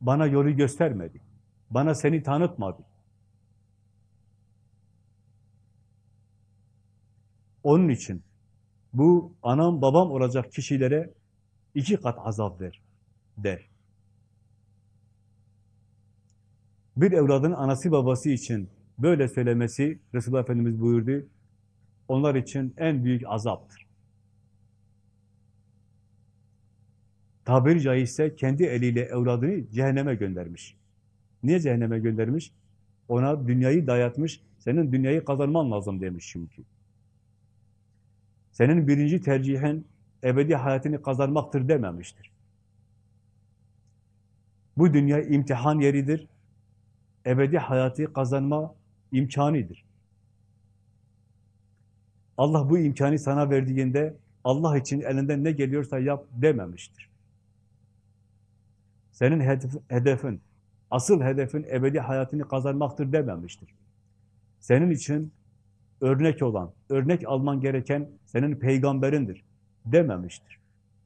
Bana yolu göstermedi. Bana seni tanıtmadı. Onun için bu anam babam olacak kişilere iki kat azap ver der. Bir evladın anası babası için böyle söylemesi Resulullah Efendimiz buyurdu. Onlar için en büyük azaptır. Tabiri caizse kendi eliyle evladını cehenneme göndermiş. Niye cehenneme göndermiş? Ona dünyayı dayatmış, senin dünyayı kazanman lazım demiş çünkü. Senin birinci tercihin ebedi hayatını kazanmaktır dememiştir. Bu dünya imtihan yeridir, ebedi hayatı kazanma imkanidir. Allah bu imkanı sana verdiğinde Allah için elinden ne geliyorsa yap dememiştir. Senin hedefin, asıl hedefin ebedi hayatını kazanmaktır dememiştir. Senin için örnek olan, örnek alman gereken senin peygamberindir dememiştir.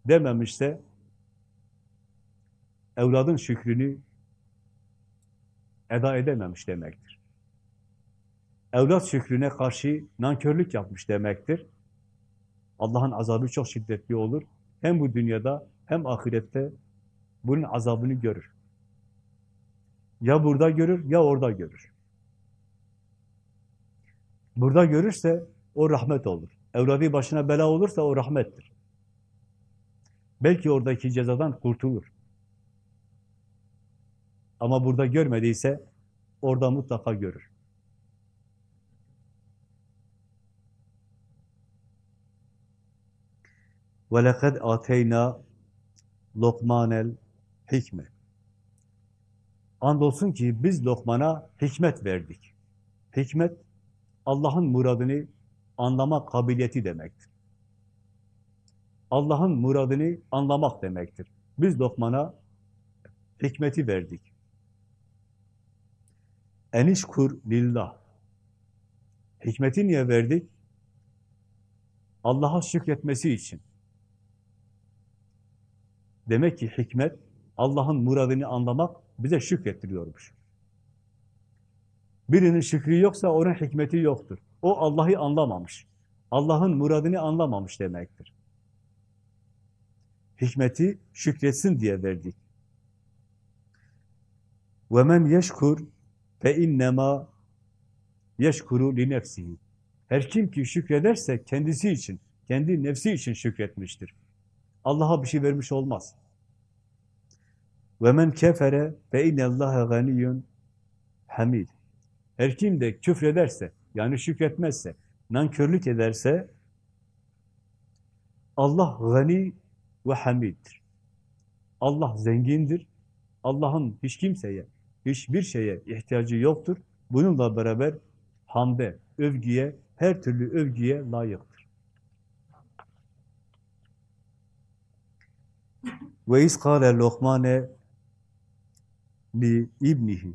Dememişse evladın şükrünü eda edememiş demektir. Evlat şükrüne karşı nankörlük yapmış demektir. Allah'ın azabı çok şiddetli olur. Hem bu dünyada hem ahirette bunun azabını görür. Ya burada görür ya orada görür. Burada görürse o rahmet olur. Evladı başına bela olursa o rahmettir. Belki oradaki cezadan kurtulur. Ama burada görmediyse orada mutlaka görür. وَلَقَدْ آتَيْنَا Lokmanel hikme. Andolsun ki biz Lokman'a hikmet verdik. Hikmet, Allah'ın muradını anlama kabiliyeti demektir. Allah'ın muradını anlamak demektir. Biz Lokman'a hikmeti verdik. Enişkur lillah. Hikmeti niye verdik? Allah'a şükretmesi için. Demek ki hikmet, Allah'ın muradını anlamak bize şükrettiriyormuş. Birinin şükrü yoksa onun hikmeti yoktur. O Allah'ı anlamamış. Allah'ın muradını anlamamış demektir. Hikmeti şükretsin diye verdik. وَمَنْ يَشْكُرْ فَاِنَّمَا يَشْكُرُ لِنَفْسِهِ Her kim ki şükrederse kendisi için, kendi nefsi için şükretmiştir. Allah'a bir şey vermiş olmaz. Ve men kefere fe innallâhe ganiyyun hamid. Her kim de küfrederse, yani şükretmezse, nankörlük ederse Allah gani ve hamiddir. Allah zengindir. Allah'ın hiç kimseye, hiçbir şeye ihtiyacı yoktur. Bununla beraber hamde, övgüye, her türlü övgüye layıktır. Ve iz kâle Lokmane li ibnihi.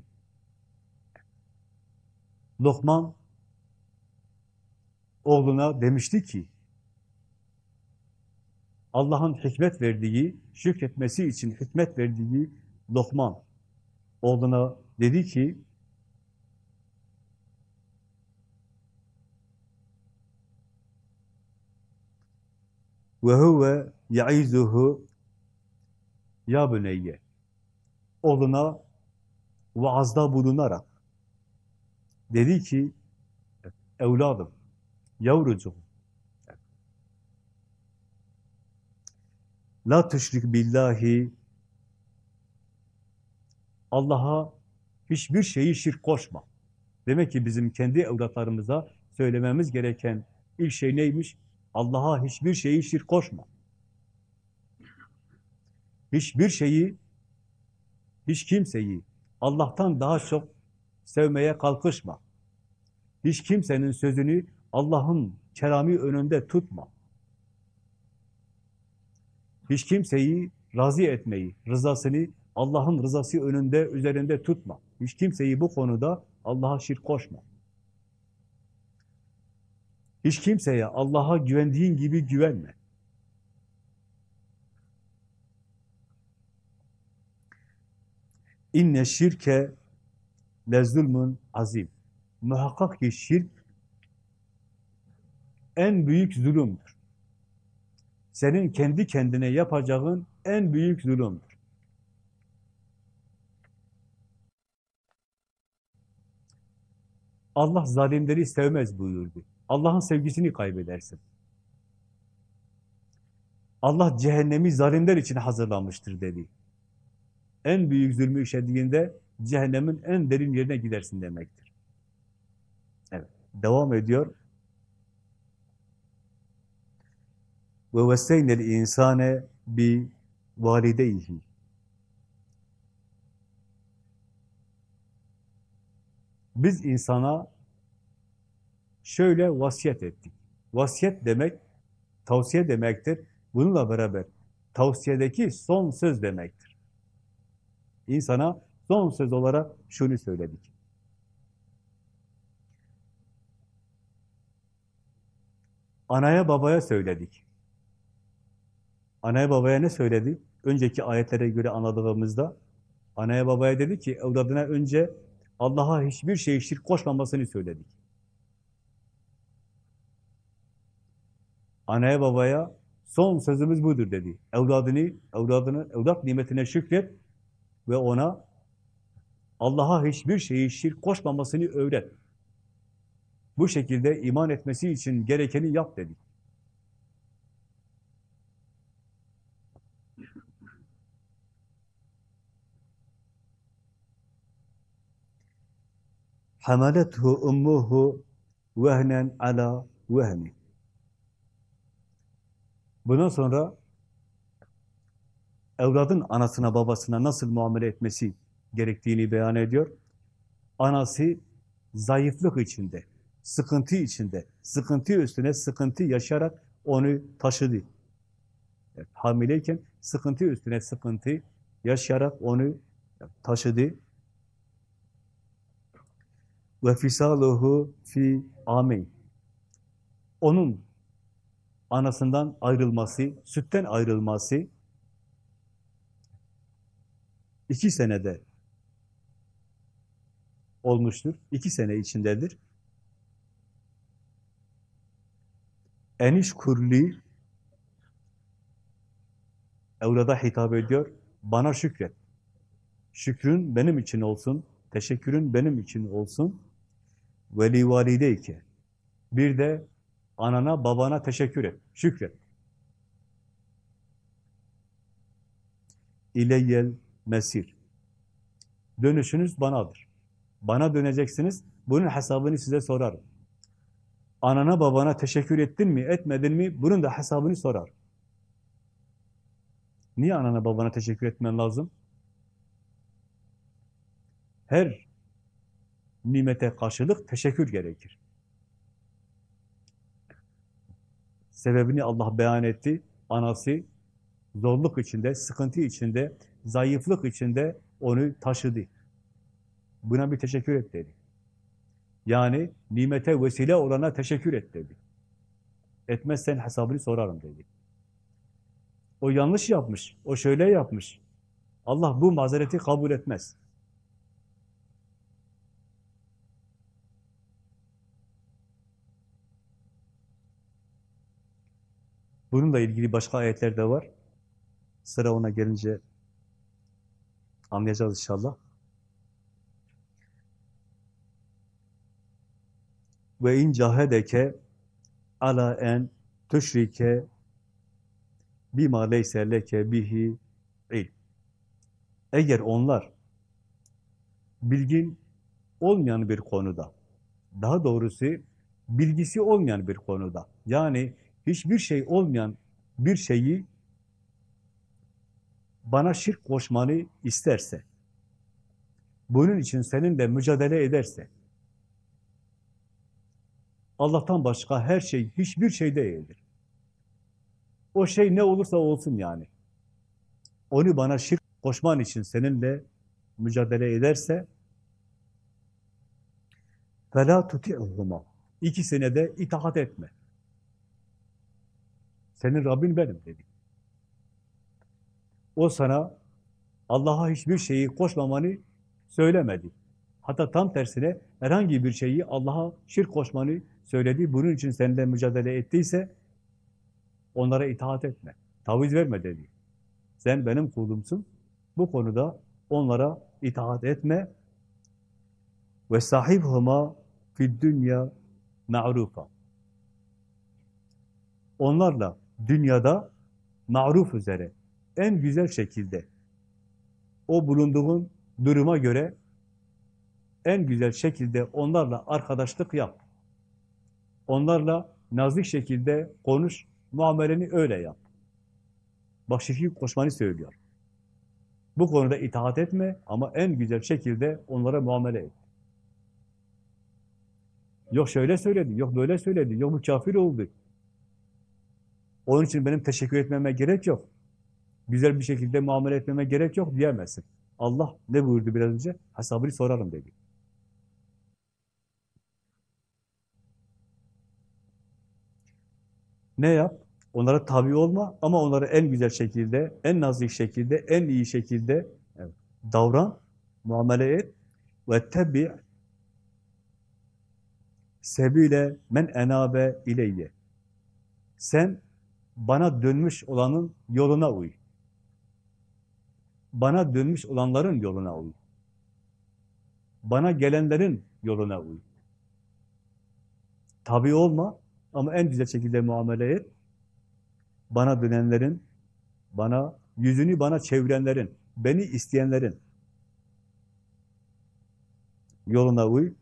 Lokman oğluna demişti ki Allah'ın hikmet verdiği, şükretmesi için hikmet verdiği Lokman oğluna dedi ki ve huve yaizuhu ya büneyye oğluna vaazda bulunarak dedi ki evladım, yavrucuğum la tüşrik billahi Allah'a hiçbir şeyi şirk koşma. Demek ki bizim kendi evlatlarımıza söylememiz gereken ilk şey neymiş? Allah'a hiçbir şeyi şirk koşma. Hiçbir şeyi, hiç kimseyi Allah'tan daha çok sevmeye kalkışma. Hiç kimsenin sözünü Allah'ın kerami önünde tutma. Hiç kimseyi razı etmeyi, rızasını Allah'ın rızası önünde, üzerinde tutma. Hiç kimseyi bu konuda Allah'a şirk koşma. Hiç kimseye Allah'a güvendiğin gibi güvenme. İnne şirke lezulmun azim. Muhakkak ki şirk en büyük zulümdür. Senin kendi kendine yapacağın en büyük zulümdür. Allah zalimleri sevmez buyurdu. Allah'ın sevgisini kaybedersin. Allah cehennemi zalimler için hazırlanmıştır dedi. En büyük zulmü işlediğinde cehennemin en derin yerine gidersin demektir. Evet, devam ediyor. Ve veseynel insane bi valideyhi. Biz insana şöyle vasiyet ettik. Vasiyet demek, tavsiye demektir. Bununla beraber tavsiyedeki son söz demektir. İnsana son söz olarak şunu söyledik. Anaya babaya söyledik. Anaya babaya ne söyledi? Önceki ayetlere göre anladığımızda anaya babaya dedi ki evladına önce Allah'a hiçbir şey şirk koşmamasını söyledik. Anaya babaya son sözümüz budur dedi. Evladını, evladını, evlat nimetine şükret ve ona Allah'a hiçbir şeyi şirk koşmamasını öğret. Bu şekilde iman etmesi için gerekeni yap dedik. Hamalethu ummuhu vehnen ala vehni. Bundan sonra evladın anasına babasına nasıl muamele etmesi gerektiğini beyan ediyor. Anası zayıflık içinde, sıkıntı içinde, sıkıntı üstüne sıkıntı yaşayarak onu taşıdı. Evet, hamileyken sıkıntı üstüne sıkıntı yaşayarak onu taşıdı. Ve fisaluhu fi ameyn. Onun anasından ayrılması, sütten ayrılması iki senede olmuştur. iki sene içindedir. Eniş kurli evlada hitap ediyor. Bana şükret. Şükrün benim için olsun. Teşekkürün benim için olsun. Veli valideyke. Bir de anana babana teşekkür et. Şükret. İleyyel mesir. Dönüşünüz banadır. Bana döneceksiniz. Bunun hesabını size sorarım. Anana babana teşekkür ettin mi, etmedin mi? Bunun da hesabını sorar. Niye anana babana teşekkür etmen lazım? Her nimete karşılık teşekkür gerekir. Sebebini Allah beyan etti. Anası zorluk içinde, sıkıntı içinde, zayıflık içinde onu taşıdı. Buna bir teşekkür et dedi. Yani nimete vesile olana teşekkür et dedi. Etmezsen hesabını sorarım dedi. O yanlış yapmış, o şöyle yapmış. Allah bu mazereti kabul etmez. Bununla ilgili başka ayetler de var. Sıra ona gelince anlayacağız inşallah. Ve in cahedeke ala en tüşrike bima leyse leke bihi ilm. Eğer onlar bilgin olmayan bir konuda, daha doğrusu bilgisi olmayan bir konuda, yani hiçbir şey olmayan bir şeyi bana şirk koşmanı isterse, bunun için seninle mücadele ederse, Allah'tan başka her şey, hiçbir şey değildir. O şey ne olursa olsun yani. Onu bana şirk koşman için seninle mücadele ederse فَلَا تُتِعُهُمَا İkisine de itaat etme. Senin Rabbin benim dedi. O sana Allah'a hiçbir şeyi koşmamanı söylemedi. Hatta tam tersine herhangi bir şeyi Allah'a şirk koşmanı söyledi. Bunun için seninle mücadele ettiyse onlara itaat etme. Taviz verme dedi. Sen benim kulumsun. Bu konuda onlara itaat etme. Ve sahibhuma fid dünya ma'rufa. Onlarla dünyada ma'ruf üzere en güzel şekilde o bulunduğun duruma göre en güzel şekilde onlarla arkadaşlık yap. Onlarla nazik şekilde konuş, muameleni öyle yap. Bak şirki koşmanı söylüyor. Bu konuda itaat etme ama en güzel şekilde onlara muamele et. Yok şöyle söyledi, yok böyle söyledi, yok bu kafir oldu. Onun için benim teşekkür etmeme gerek yok. Güzel bir şekilde muamele etmeme gerek yok diyemezsin. Allah ne buyurdu biraz önce? Hesabını sorarım dedi. Ne yap? Onlara tabi olma ama onlara en güzel şekilde, en nazik şekilde, en iyi şekilde evet, davran, muamele et ve tebi sebile men enabe ileyye. Sen bana dönmüş olanın yoluna uy. Bana dönmüş olanların yoluna uy. Bana gelenlerin yoluna uy. Tabi olma ama en güzel şekilde muamele et. Bana dönenlerin, bana yüzünü bana çevirenlerin, beni isteyenlerin yoluna uy.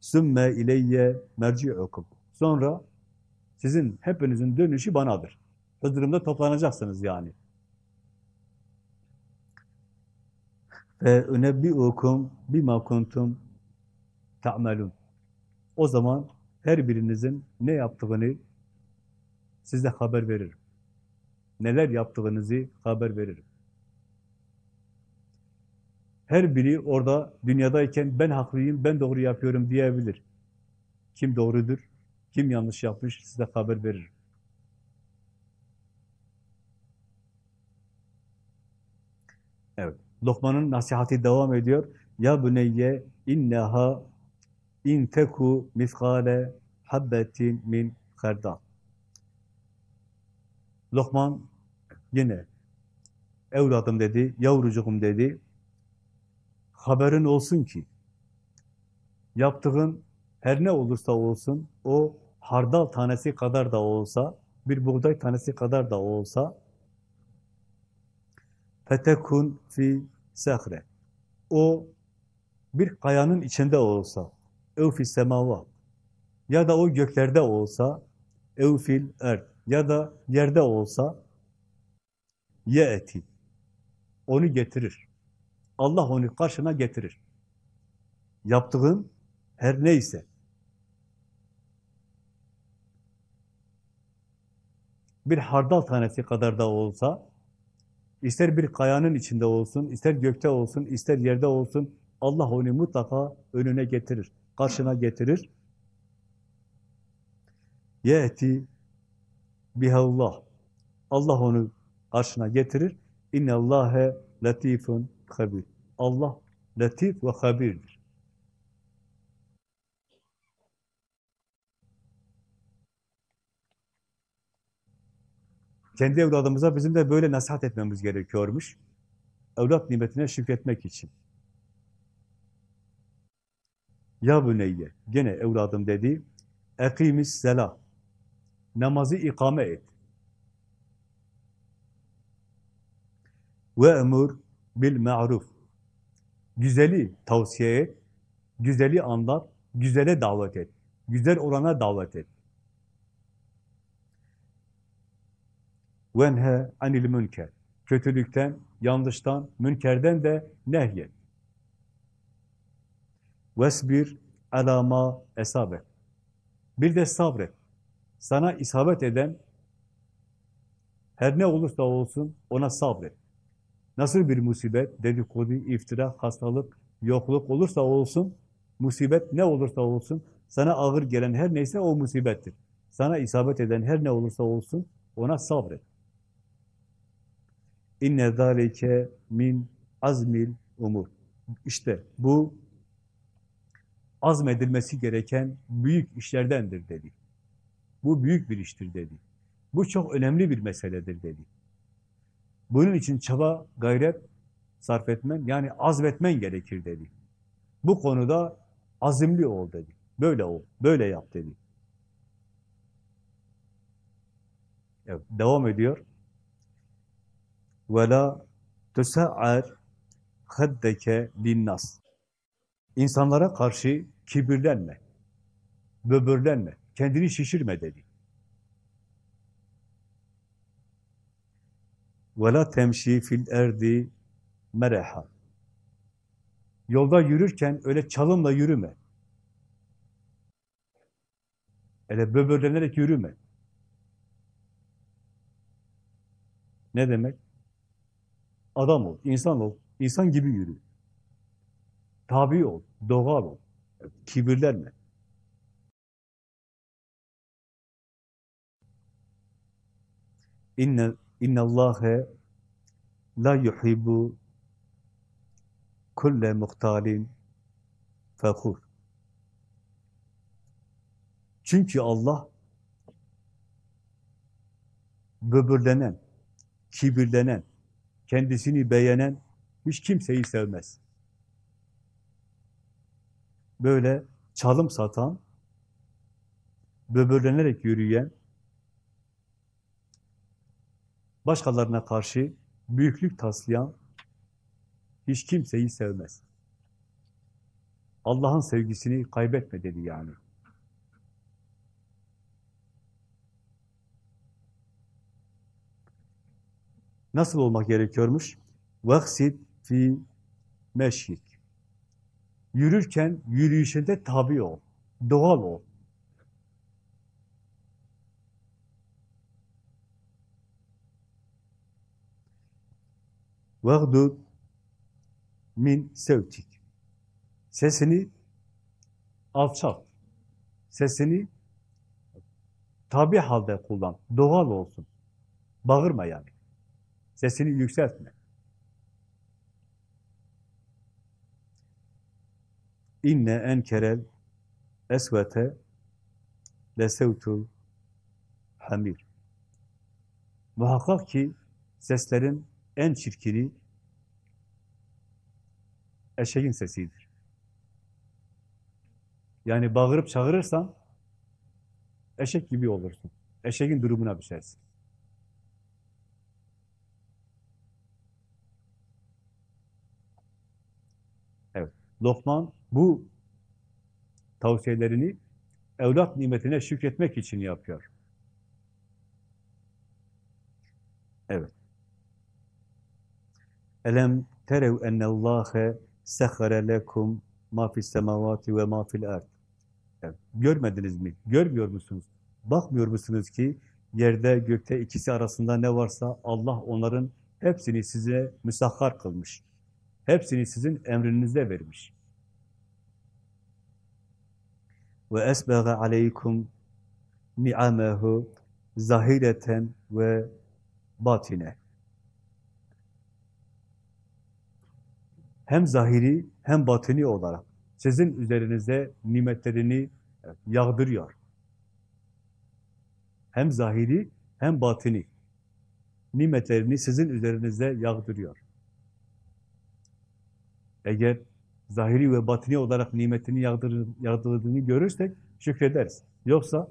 Sümme ileyye merci'ukum. Sonra sizin hepinizin dönüşü banadır. Hıdırımda toplanacaksınız yani. Ve ünebbi'ukum bima kuntum ta'melun. O zaman her birinizin ne yaptığını size haber veririm. Neler yaptığınızı haber veririm. Her biri orada dünyadayken ben haklıyım, ben doğru yapıyorum diyebilir. Kim doğrudur, kim yanlış yapmış size haber veririm. Evet. Lokman'ın nasihati devam ediyor. Ya buneyye inneha in teku miskale habbetin min kherdal. Lokman yine evladım dedi, yavrucuğum dedi. Haberin olsun ki yaptığın her ne olursa olsun o hardal tanesi kadar da olsa, bir buğday tanesi kadar da olsa fetekun fi sehre. O bir kayanın içinde olsa, ev fi semava ya da o göklerde olsa, ev fil erd ya da yerde olsa ye eti. Onu getirir. Allah onu karşına getirir. Yaptığın her neyse bir hardal tanesi kadar da olsa, ister bir kayanın içinde olsun, ister gökte olsun, ister yerde olsun, Allah onu mutlaka önüne getirir, karşına getirir. Yeti bihallah. Allah onu karşına getirir. İnne Allahe latifun habir. Allah latif ve habirdir. Kendi evladımıza bizim de böyle nasihat etmemiz gerekiyormuş. Evlat nimetine şükretmek için. Ya büneyye, gene evladım dedi, ekimis sela, namazı ikame et. Ve emur bil ma'ruf, güzeli tavsiye et, güzeli anlat, güzele davet et, güzel olana davet et. Venhe anil münker. Kötülükten, yanlıştan, münkerden de nehyet. Vesbir alama esabet. Bir de sabret. Sana isabet eden her ne olursa olsun ona sabret. Nasıl bir musibet, dedikodu, iftira, hastalık, yokluk olursa olsun, musibet ne olursa olsun, sana ağır gelen her neyse o musibettir. Sana isabet eden her ne olursa olsun ona sabret. İnne zâlike min azmil umur. İşte bu azmedilmesi gereken büyük işlerdendir dedi. Bu büyük bir iştir dedi. Bu çok önemli bir meseledir dedi. Bunun için çaba, gayret sarf etmen, yani azmetmen gerekir dedi. Bu konuda azimli ol dedi. Böyle ol, böyle yap dedi. Evet, devam ediyor ve la tusaar haddeke linnas. İnsanlara karşı kibirlenme, böbürlenme, kendini şişirme dedi. Ve la temşi fil erdi mereha. Yolda yürürken öyle çalımla yürüme. Öyle böbürlenerek yürüme. Ne demek? Adam ol, insan ol, insan gibi yürü. Tabi ol, doğal ol, kibirlenme. İnne innallâhe la yuhibbu kulle muhtalin fekhur. Çünkü Allah böbürlenen, kibirlenen, kendisini beğenen hiç kimseyi sevmez. Böyle çalım satan, böbürlenerek yürüyen, başkalarına karşı büyüklük taslayan hiç kimseyi sevmez. Allah'ın sevgisini kaybetme dedi yani. Nasıl olmak gerekiyormuş? Vaksit fi meşyik. Yürürken yürüyüşünde tabi ol, doğal ol. Vagdud min sevtik. Sesini alçalt. Sesini tabi halde kullan. Doğal olsun. Bağırma yani. Sesini yükseltme. İnne enkerel esvete lesevtu hamir. Muhakkak ki seslerin en çirkini eşeğin sesidir. Yani bağırıp çağırırsan eşek gibi olursun. Eşeğin durumuna düşersin. Lokman bu tavsiyelerini evlat nimetine şükretmek için yapıyor. Evet. Elem terev ennallâhe sehhere lekum ma fis semavati ve ma fil ard. Görmediniz mi? Görmüyor musunuz? Bakmıyor musunuz ki yerde gökte ikisi arasında ne varsa Allah onların hepsini size müsahhar kılmış. Hepsini sizin emrinizde vermiş. Ve esbâge aleykum ni'amehu zahireten ve batine. Hem zahiri hem batini olarak sizin üzerinize nimetlerini yağdırıyor. Hem zahiri hem batini nimetlerini sizin üzerinize yağdırıyor. Eğer zahiri ve batini olarak nimetini yağdır, yağdırdığını görürsek şükrederiz. Yoksa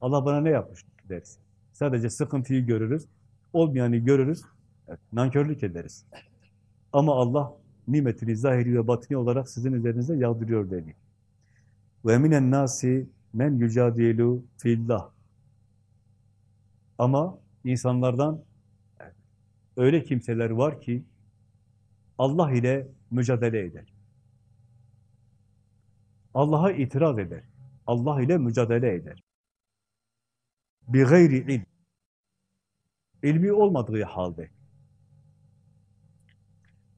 Allah bana ne yapmış deriz. Sadece sıkıntıyı görürüz, olmayanı görürüz, evet, nankörlük ederiz. Ama Allah nimetini zahiri ve batini olarak sizin üzerinize yağdırıyor dedi. Ve minen nasi men yucadilu fillah. Ama insanlardan öyle kimseler var ki Allah ile mücadele eder. Allah'a itiraz eder. Allah ile mücadele eder. Bi gayri ilm. İlmi olmadığı halde.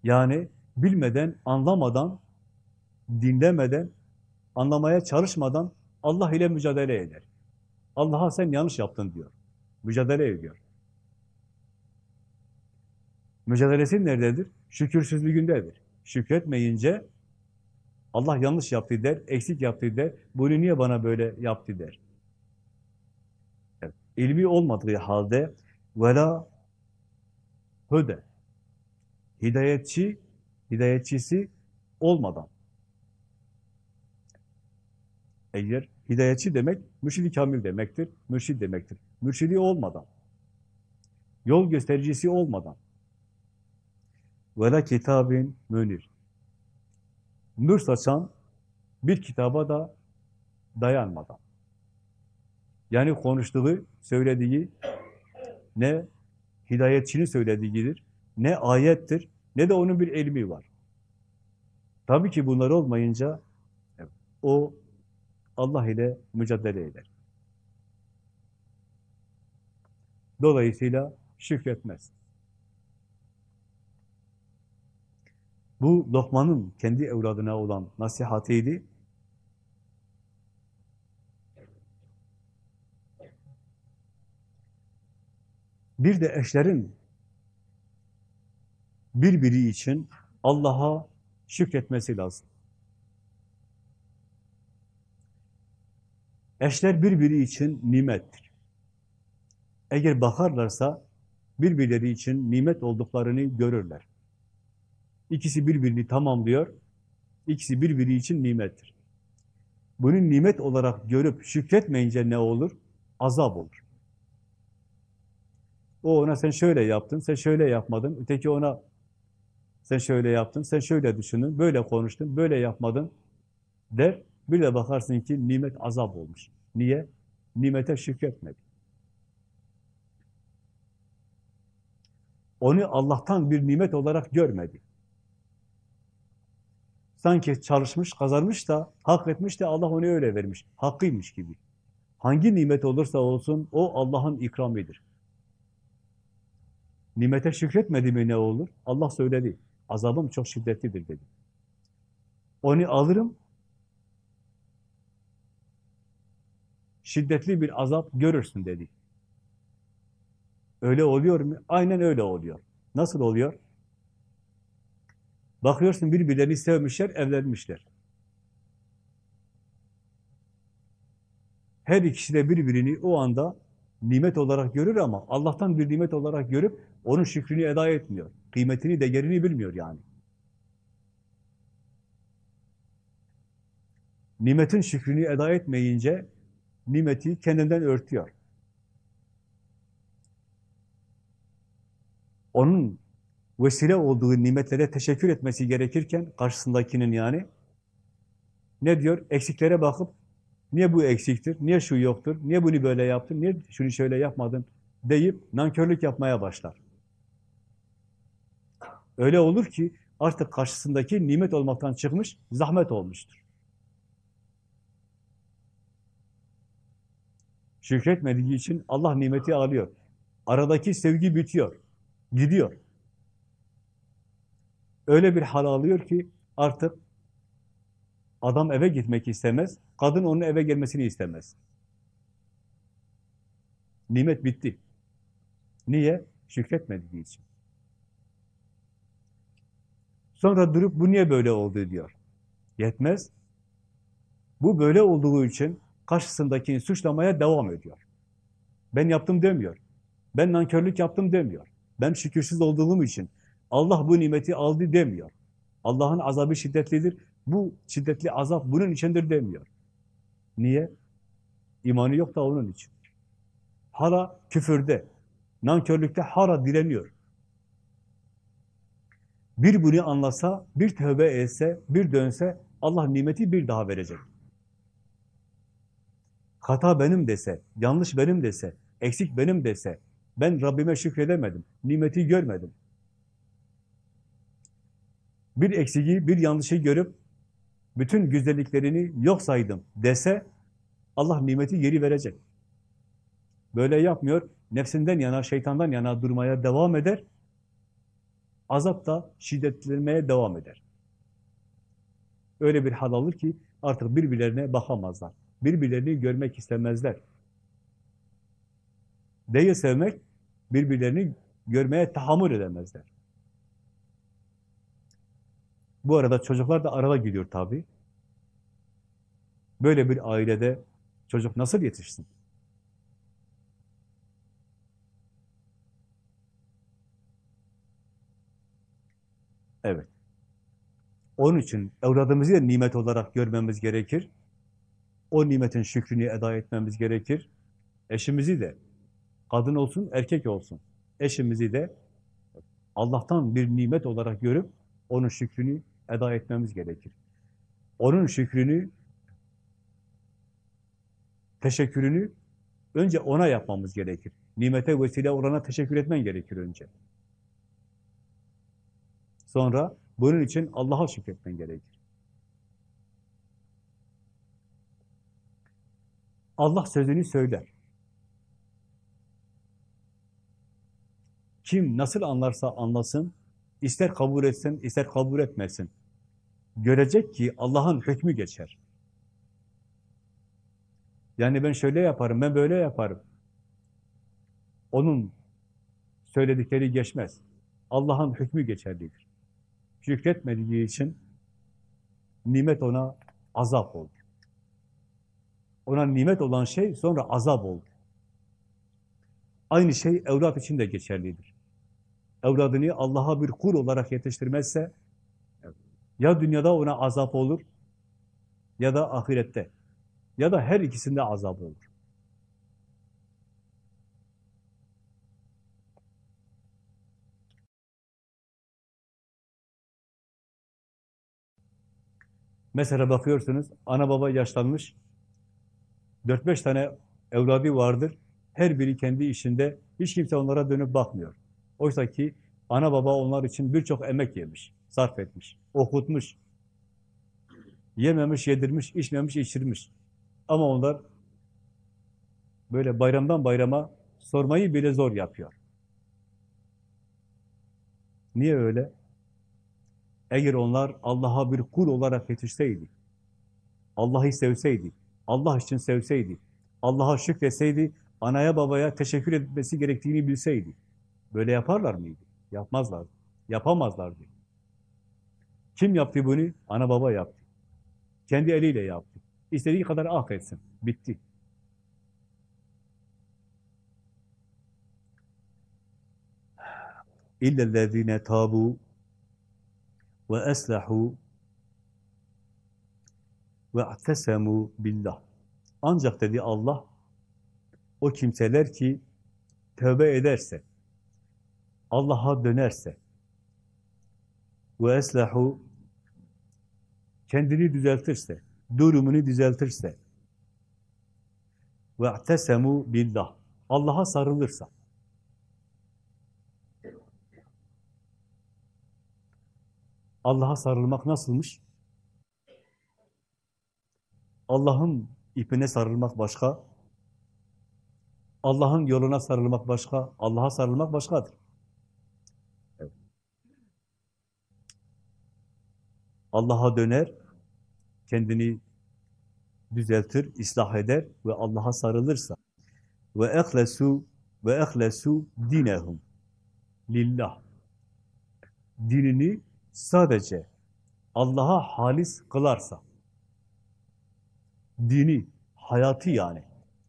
Yani bilmeden, anlamadan, dinlemeden, anlamaya çalışmadan Allah ile mücadele eder. Allah'a sen yanlış yaptın diyor. Mücadele ediyor. Mücadelesi nerededir? Şükürsüzlüğündedir. Şükretmeyince Allah yanlış yaptı der, eksik yaptı der, bunu niye bana böyle yaptı der. Evet. İlmi olmadığı halde vela höde hidayetçi, hidayetçisi olmadan eğer hidayetçi demek mürşid-i kamil demektir, mürşid demektir. Mürşidi olmadan, yol göstericisi olmadan vela kitabin münir nur saçan bir kitaba da dayanmadan. Yani konuştuğu, söylediği ne hidayetçinin söylediğidir, ne ayettir, ne de onun bir ilmi var. Tabii ki bunlar olmayınca o Allah ile mücadele eder. Dolayısıyla şükretmez. Bu Lokman'ın kendi evladına olan nasihatiydi. Bir de eşlerin birbiri için Allah'a şükretmesi lazım. Eşler birbiri için nimettir. Eğer bakarlarsa birbirleri için nimet olduklarını görürler. İkisi birbirini tamamlıyor. İkisi birbiri için nimettir. Bunu nimet olarak görüp şükretmeyince ne olur? Azap olur. O ona sen şöyle yaptın, sen şöyle yapmadın. Öteki ona sen şöyle yaptın, sen şöyle düşündün, böyle konuştun, böyle yapmadın der. Bir de bakarsın ki nimet azap olmuş. Niye? Nimete şükretmedi. Onu Allah'tan bir nimet olarak görmedi. Sanki çalışmış, kazanmış da, hak etmiş de Allah onu öyle vermiş. Hakkıymış gibi. Hangi nimet olursa olsun o Allah'ın ikramidir. Nimete şükretmedi mi ne olur? Allah söyledi. Azabım çok şiddetlidir dedi. Onu alırım, şiddetli bir azap görürsün dedi. Öyle oluyor mu? Aynen öyle oluyor. Nasıl oluyor? Bakıyorsun birbirlerini sevmişler, evlenmişler. Her ikisi de birbirini o anda nimet olarak görür ama Allah'tan bir nimet olarak görüp onun şükrünü eda etmiyor. Kıymetini, değerini bilmiyor yani. Nimetin şükrünü eda etmeyince nimeti kendinden örtüyor. Onun vesile olduğu nimetlere teşekkür etmesi gerekirken karşısındakinin yani ne diyor? Eksiklere bakıp niye bu eksiktir, niye şu yoktur, niye bunu böyle yaptın, niye şunu şöyle yapmadın deyip nankörlük yapmaya başlar. Öyle olur ki artık karşısındaki nimet olmaktan çıkmış, zahmet olmuştur. Şükretmediği için Allah nimeti alıyor. Aradaki sevgi bitiyor, gidiyor. Öyle bir hal alıyor ki artık adam eve gitmek istemez, kadın onun eve gelmesini istemez. Nimet bitti. Niye? Şükretmediği için. Sonra durup bu niye böyle oldu diyor. Yetmez. Bu böyle olduğu için karşısındakini suçlamaya devam ediyor. Ben yaptım demiyor. Ben nankörlük yaptım demiyor. Ben şükürsüz olduğum için Allah bu nimeti aldı demiyor. Allah'ın azabı şiddetlidir. Bu şiddetli azap bunun içindir demiyor. Niye? İmanı yok da onun için. Hala küfürde, nankörlükte hala direniyor. Bir bunu anlasa, bir tövbe etse, bir dönse Allah nimeti bir daha verecek. Hata benim dese, yanlış benim dese, eksik benim dese, ben Rabbime şükredemedim, nimeti görmedim. Bir eksiği, bir yanlışı görüp bütün güzelliklerini yok saydım dese Allah nimeti geri verecek. Böyle yapmıyor, nefsinden yana, şeytandan yana durmaya devam eder. Azap da şiddetlenmeye devam eder. Öyle bir hal alır ki artık birbirlerine bakamazlar. Birbirlerini görmek istemezler. Değil sevmek, birbirlerini görmeye tahammül edemezler. Bu arada çocuklar da arada gidiyor tabii. Böyle bir ailede çocuk nasıl yetişsin? Evet. Onun için evladımızı da nimet olarak görmemiz gerekir. O nimetin şükrünü eda etmemiz gerekir. Eşimizi de, kadın olsun, erkek olsun, eşimizi de Allah'tan bir nimet olarak görüp onun şükrünü eda etmemiz gerekir. Onun şükrünü, teşekkürünü önce ona yapmamız gerekir. Nimete vesile olana teşekkür etmen gerekir önce. Sonra bunun için Allah'a şükretmen gerekir. Allah sözünü söyler. Kim nasıl anlarsa anlasın, ister kabul etsin, ister kabul etmesin. Görecek ki Allah'ın hükmü geçer. Yani ben şöyle yaparım, ben böyle yaparım. Onun söyledikleri geçmez. Allah'ın hükmü geçerlidir. Şükretmediği için nimet ona azap oldu. Ona nimet olan şey sonra azap oldu. Aynı şey evlat için de geçerlidir. Evladını Allah'a bir kul olarak yetiştirmezse ya dünyada ona azap olur ya da ahirette ya da her ikisinde azap olur. Mesela bakıyorsunuz, ana baba yaşlanmış, 4-5 tane evladı vardır, her biri kendi işinde, hiç kimse onlara dönüp bakmıyor. Oysa ki ana baba onlar için birçok emek yemiş, sarf etmiş, okutmuş, yememiş, yedirmiş, içmemiş, içirmiş. Ama onlar böyle bayramdan bayrama sormayı bile zor yapıyor. Niye öyle? Eğer onlar Allah'a bir kul olarak yetişseydi, Allah'ı sevseydi, Allah için sevseydi, Allah'a şükretseydi, anaya babaya teşekkür etmesi gerektiğini bilseydi, böyle yaparlar mıydı? Yapmazlardı. Yapamazlardı. Kim yaptı bunu? Ana baba yaptı. Kendi eliyle yaptı. İstediği kadar affetsin. Bitti. İllellezine tabu ve eslahu ve atesemu billah. Ancak dedi Allah, o kimseler ki tövbe ederse, Allah'a dönerse ve eslahu kendini düzeltirse, durumunu düzeltirse ve atesemu billah. Allah'a sarılırsa. Allah'a sarılmak nasılmış? Allah'ın ipine sarılmak başka, Allah'ın yoluna sarılmak başka, Allah'a sarılmak başkadır. Allah'a döner, kendini düzeltir, ıslah eder ve Allah'a sarılırsa. Ve ehlesu ve ehlesu dinehum. Lillah. Dinini sadece Allah'a halis kılarsa dini, hayatı yani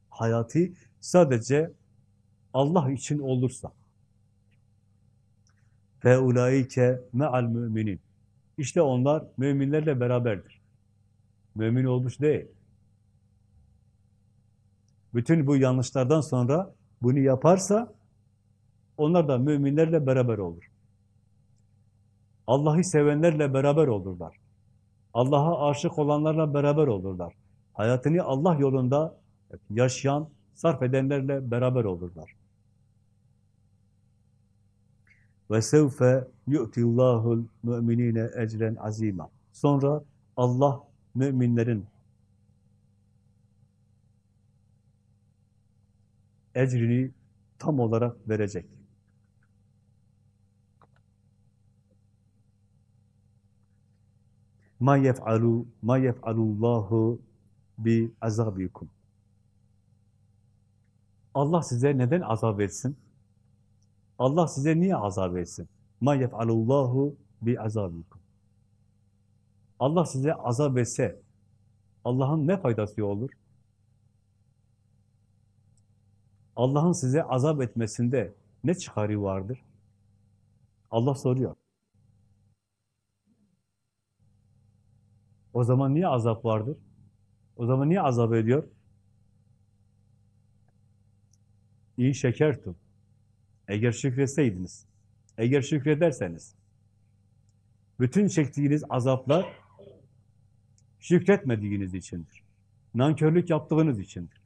hayatı sadece Allah için olursa. Fe ulaike me'al müminin işte onlar müminlerle beraberdir. Mümin olmuş değil. Bütün bu yanlışlardan sonra bunu yaparsa onlar da müminlerle beraber olur. Allah'ı sevenlerle beraber olurlar. Allah'a aşık olanlarla beraber olurlar. Hayatını Allah yolunda yaşayan, sarf edenlerle beraber olurlar. Ve sevfe yu'tillahul müminine ecren azima. Sonra Allah müminlerin ecrini tam olarak verecek. Ma yef'alu ma yef'alullahu bi azabikum. Allah size neden azap etsin? Allah size niye azap etsin? Ma yef'alullahu bi azabikum. Allah size azap etse Allah'ın ne faydası olur? Allah'ın size azap etmesinde ne çıkarı vardır? Allah soruyor. O zaman niye azap vardır? O zaman niye azap ediyor? İyi şekertum. Eğer şükretseydiniz, eğer şükrederseniz, bütün çektiğiniz azaplar şükretmediğiniz içindir. Nankörlük yaptığınız içindir.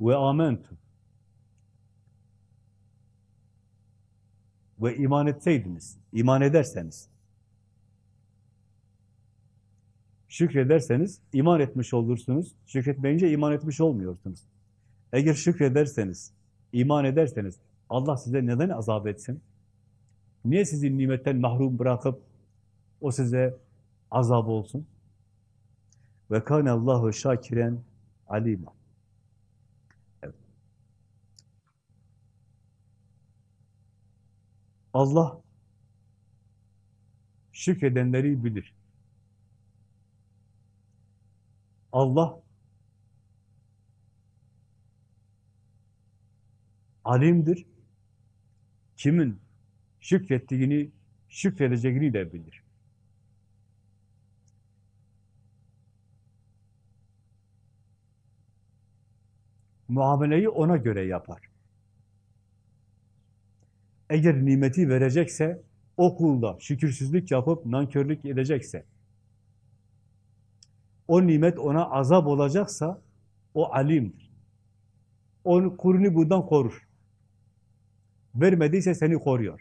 Ve amentum. Ve iman etseydiniz, iman ederseniz, şükrederseniz iman etmiş olursunuz. Şükretmeyince iman etmiş olmuyorsunuz. Eğer şükrederseniz, iman ederseniz Allah size neden azap etsin? Niye sizi nimetten mahrum bırakıp o size azap olsun? Ve kâne Allahu şakiren alima. Allah şükredenleri bilir. Allah alimdir. Kimin şükrettiğini, şükredeceğini de bilir. Muameleyi ona göre yapar. Eğer nimeti verecekse, o kulda şükürsüzlük yapıp nankörlük edecekse, o nimet ona azap olacaksa, o alimdir. O kurunu bundan korur. Vermediyse seni koruyor.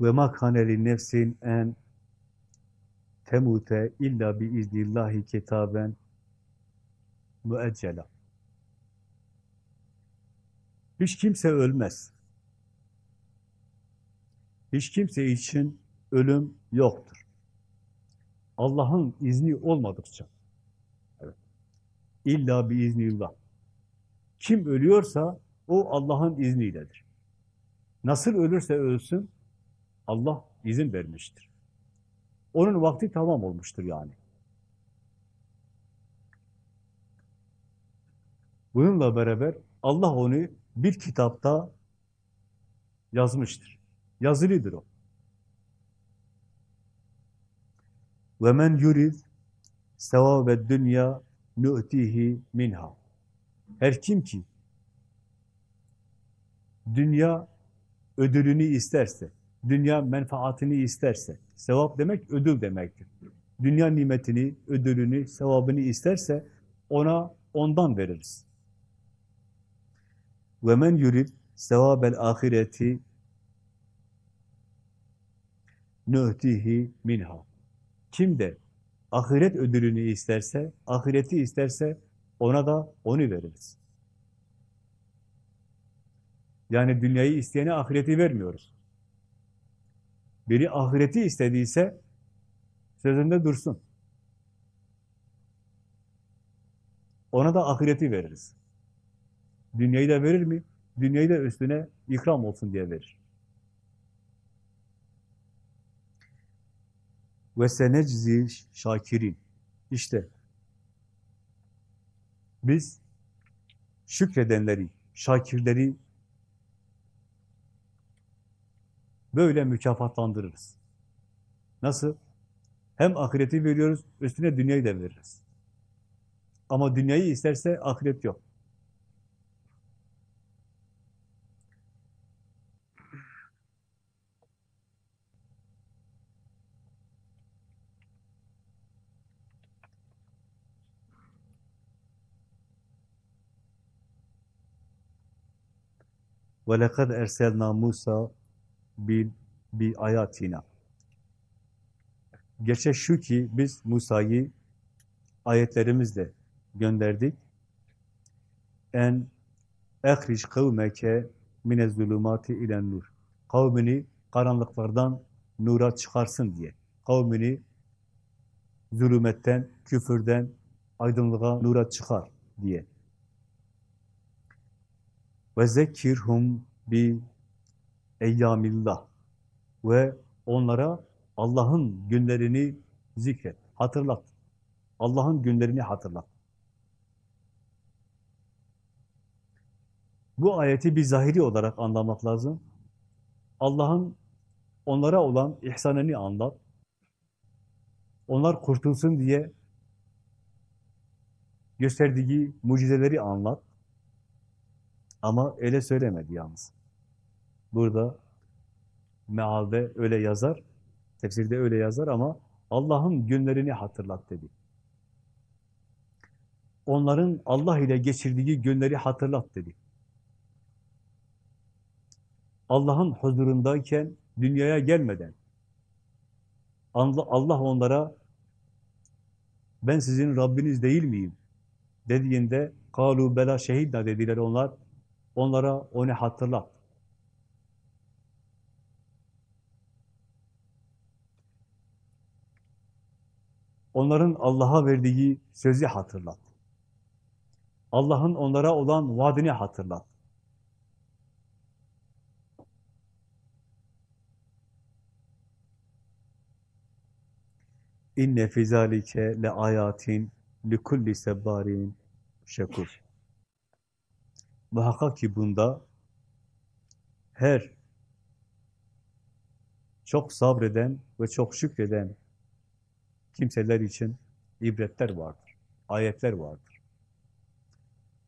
Ve ma kaneli nefsin en temute illa bi iznillahi kitaben müeccela. Hiç kimse ölmez. Hiç kimse için ölüm yoktur. Allah'ın izni olmadıkça. Evet. İlla bi iznillah. Kim ölüyorsa o Allah'ın izniyledir. Nasıl ölürse ölsün Allah izin vermiştir. Onun vakti tamam olmuştur yani. Bununla beraber Allah onu bir kitapta yazmıştır. Yazılıdır o. Ve men yurid sevâbed dünya nu'tihi minha. Her kim ki dünya ödülünü isterse, dünya menfaatini isterse, sevap demek ödül demektir. Dünya nimetini, ödülünü, sevabını isterse ona ondan veririz. Ve men yurid sevabel ahireti nu'tihi minha. Kim de ahiret ödülünü isterse, ahireti isterse ona da onu veririz. Yani dünyayı isteyene ahireti vermiyoruz. Biri ahireti istediyse sözünde dursun. Ona da ahireti veririz. Dünyayı da verir mi? Dünyayı da üstüne ikram olsun diye verir. Ve seneczi şakirin. İşte biz şükredenleri, şakirleri böyle mükafatlandırırız. Nasıl? Hem ahireti veriyoruz, üstüne dünyayı da veririz. Ama dünyayı isterse ahiret yok. وَلَقَدْ اَرْسَلْنَا مُوسَى bil bi ayatina. Gerçek şu ki biz Musa'yı ayetlerimizle gönderdik. En ehric kavmeke mine zulumati ilen nur. Kavmini karanlıklardan nura çıkarsın diye. Kavmini zulümetten, küfürden aydınlığa, nura çıkar diye. Ve zekirhum bi eyyamillah ve onlara Allah'ın günlerini zikret, hatırlat. Allah'ın günlerini hatırlat. Bu ayeti bir zahiri olarak anlamak lazım. Allah'ın onlara olan ihsanını anlat. Onlar kurtulsun diye gösterdiği mucizeleri anlat. Ama öyle söylemedi yalnız. Burada mealde öyle yazar, tefsirde öyle yazar ama Allah'ın günlerini hatırlat dedi. Onların Allah ile geçirdiği günleri hatırlat dedi. Allah'ın huzurundayken, dünyaya gelmeden Allah onlara ben sizin Rabbiniz değil miyim? dediğinde kalu bela şehidna dediler onlar. Onlara onu hatırlat. Onların Allah'a verdiği sözü hatırlat. Allah'ın onlara olan vaadini hatırlat. İnne fi zalike le ayatin li kulli sebbarin şekur. Muhakkak ki bunda her çok sabreden ve çok şükreden kimseler için ibretler vardır, ayetler vardır.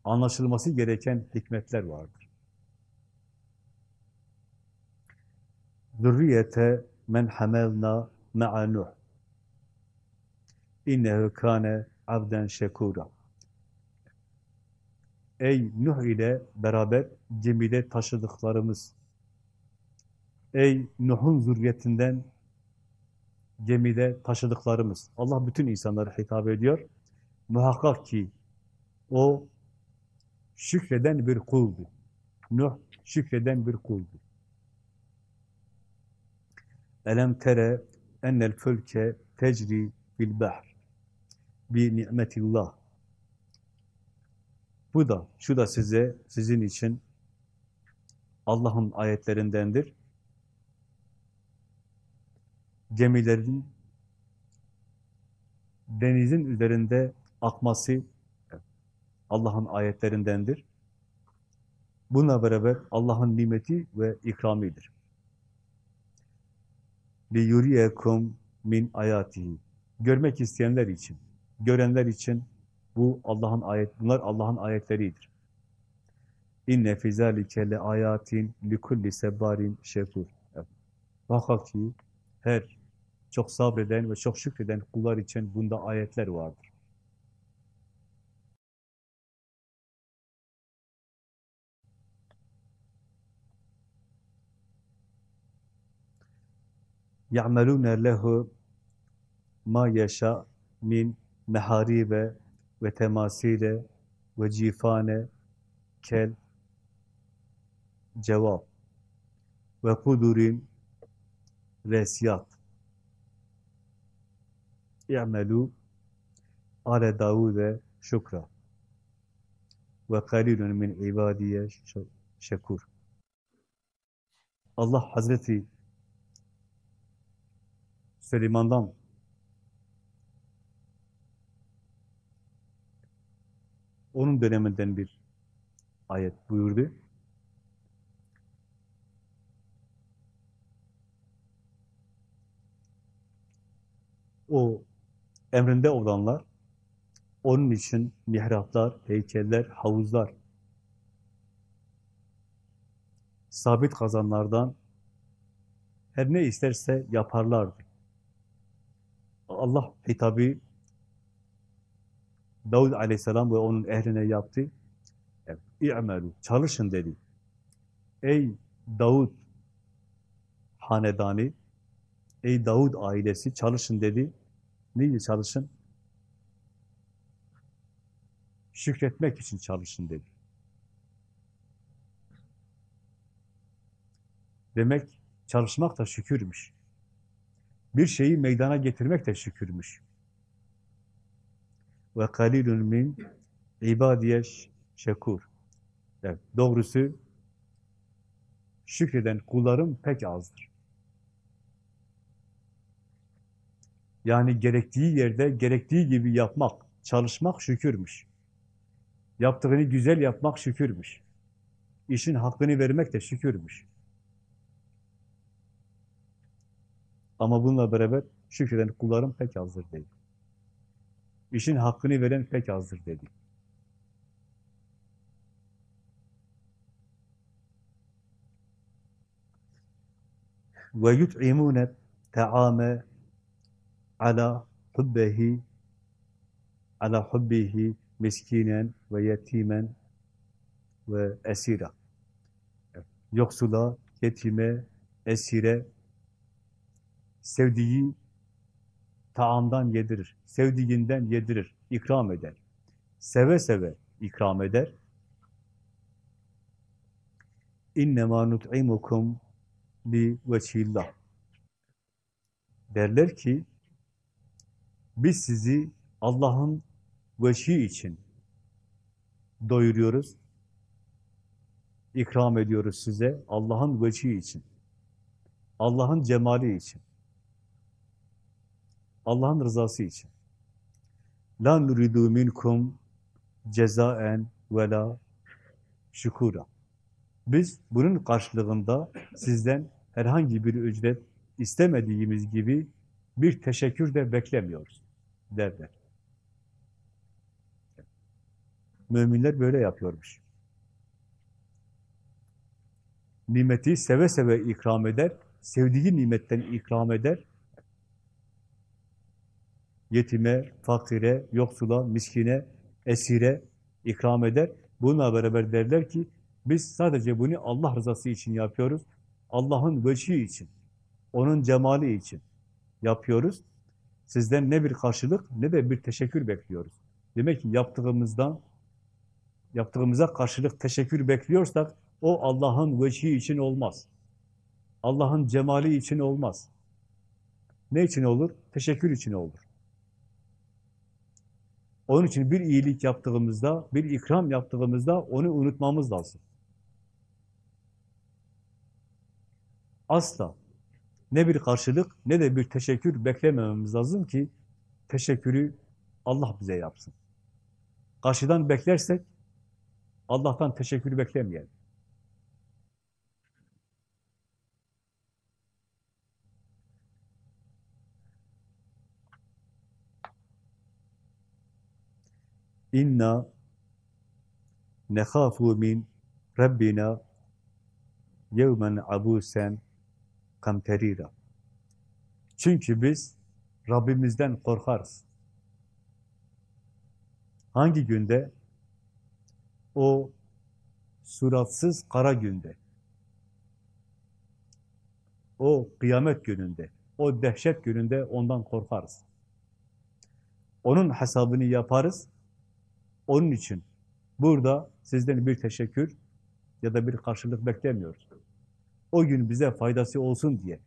Anlaşılması gereken hikmetler vardır. Zürriyete men hamelna ma'a Nuh. İnnehu kâne abden şekûra. Ey Nuh ile beraber gemide taşıdıklarımız, ey Nuh'un zürriyetinden gemide taşıdıklarımız. Allah bütün insanlara hitap ediyor. Muhakkak ki o şükreden bir kuldu. Nuh şükreden bir kuldu. Elem tere ennel fülke tecri bil bahr bi ni'metillah. Bu da, şu da size, sizin için Allah'ın ayetlerindendir Gemilerin denizin üzerinde akması Allah'ın ayetlerindendir. Bununla beraber Allah'ın nimeti ve ikramidir. لِيُرِيَكُمْ min ayatihi. Görmek isteyenler için, görenler için bu Allah'ın ayet, bunlar Allah'ın ayetleridir. İnne fi zalike le ayatin li kulli sebarin şekur. Muhakkak ki her çok sabreden ve çok şükreden kullar için bunda ayetler vardır. يَعْمَلُونَ لَهُ ma yaşa min meharibe ve temasile ve cifane kel cevap ve kudurin resiyat. İ'melu ale Davud'e şükra. Ve kalilun min ibadiye şekur. Allah Hazreti Süleyman'dan onun döneminden bir ayet buyurdu. O emrinde olanlar, onun için mihraplar, heykeller, havuzlar, sabit kazanlardan her ne isterse yaparlardı. Allah hitabı Davud aleyhisselam ve onun ehline yaptı. Evet, İ'melu, çalışın dedi. Ey Davud hanedani, ey Davud ailesi çalışın dedi. Niye çalışın? Şükretmek için çalışın dedi. Demek çalışmak da şükürmüş. Bir şeyi meydana getirmek de şükürmüş. Ve kalilun min ibadiye şekur. Evet, doğrusu şükreden kullarım pek azdır. Yani gerektiği yerde, gerektiği gibi yapmak, çalışmak şükürmüş. Yaptığını güzel yapmak şükürmüş. İşin hakkını vermek de şükürmüş. Ama bununla beraber şükreden kullarım pek azdır dedi. İşin hakkını veren pek azdır dedi. Ve yut'imune ta'ame ala hubbehi ala hubbihi miskinen ve yetimen ve esira. Yoksula, yetime, esire sevdiği taamdan yedirir, sevdiğinden yedirir, ikram eder. Seve seve ikram eder. İnnemâ nut'imukum li veçillah. Derler ki, biz sizi Allah'ın veçhi için doyuruyoruz, ikram ediyoruz size Allah'ın veçhi için, Allah'ın cemali için. Allah'ın rızası için. La nuridu minkum cezaen ve la şükura. Biz bunun karşılığında sizden herhangi bir ücret istemediğimiz gibi bir teşekkür de beklemiyoruz derler. Müminler böyle yapıyormuş. Nimeti seve seve ikram eder, sevdiği nimetten ikram eder, yetime, fakire, yoksula, miskine, esire ikram eder. Bununla beraber derler ki, biz sadece bunu Allah rızası için yapıyoruz. Allah'ın vecihi için, onun cemali için yapıyoruz. Sizden ne bir karşılık ne de bir teşekkür bekliyoruz. Demek ki yaptığımızdan yaptığımıza karşılık teşekkür bekliyorsak o Allah'ın vecihi için olmaz. Allah'ın cemali için olmaz. Ne için olur? Teşekkür için olur. Onun için bir iyilik yaptığımızda, bir ikram yaptığımızda onu unutmamız lazım. Asla ne bir karşılık ne de bir teşekkür beklemememiz lazım ki teşekkürü Allah bize yapsın. Karşıdan beklersek Allah'tan teşekkür beklemeyelim. İnna nekhafu min Rabbina yevmen abusen kamterira. Çünkü biz Rabbimizden korkarız. Hangi günde? O suratsız kara günde. O kıyamet gününde, o dehşet gününde ondan korkarız. Onun hesabını yaparız. Onun için burada sizden bir teşekkür ya da bir karşılık beklemiyoruz. O gün bize faydası olsun diye,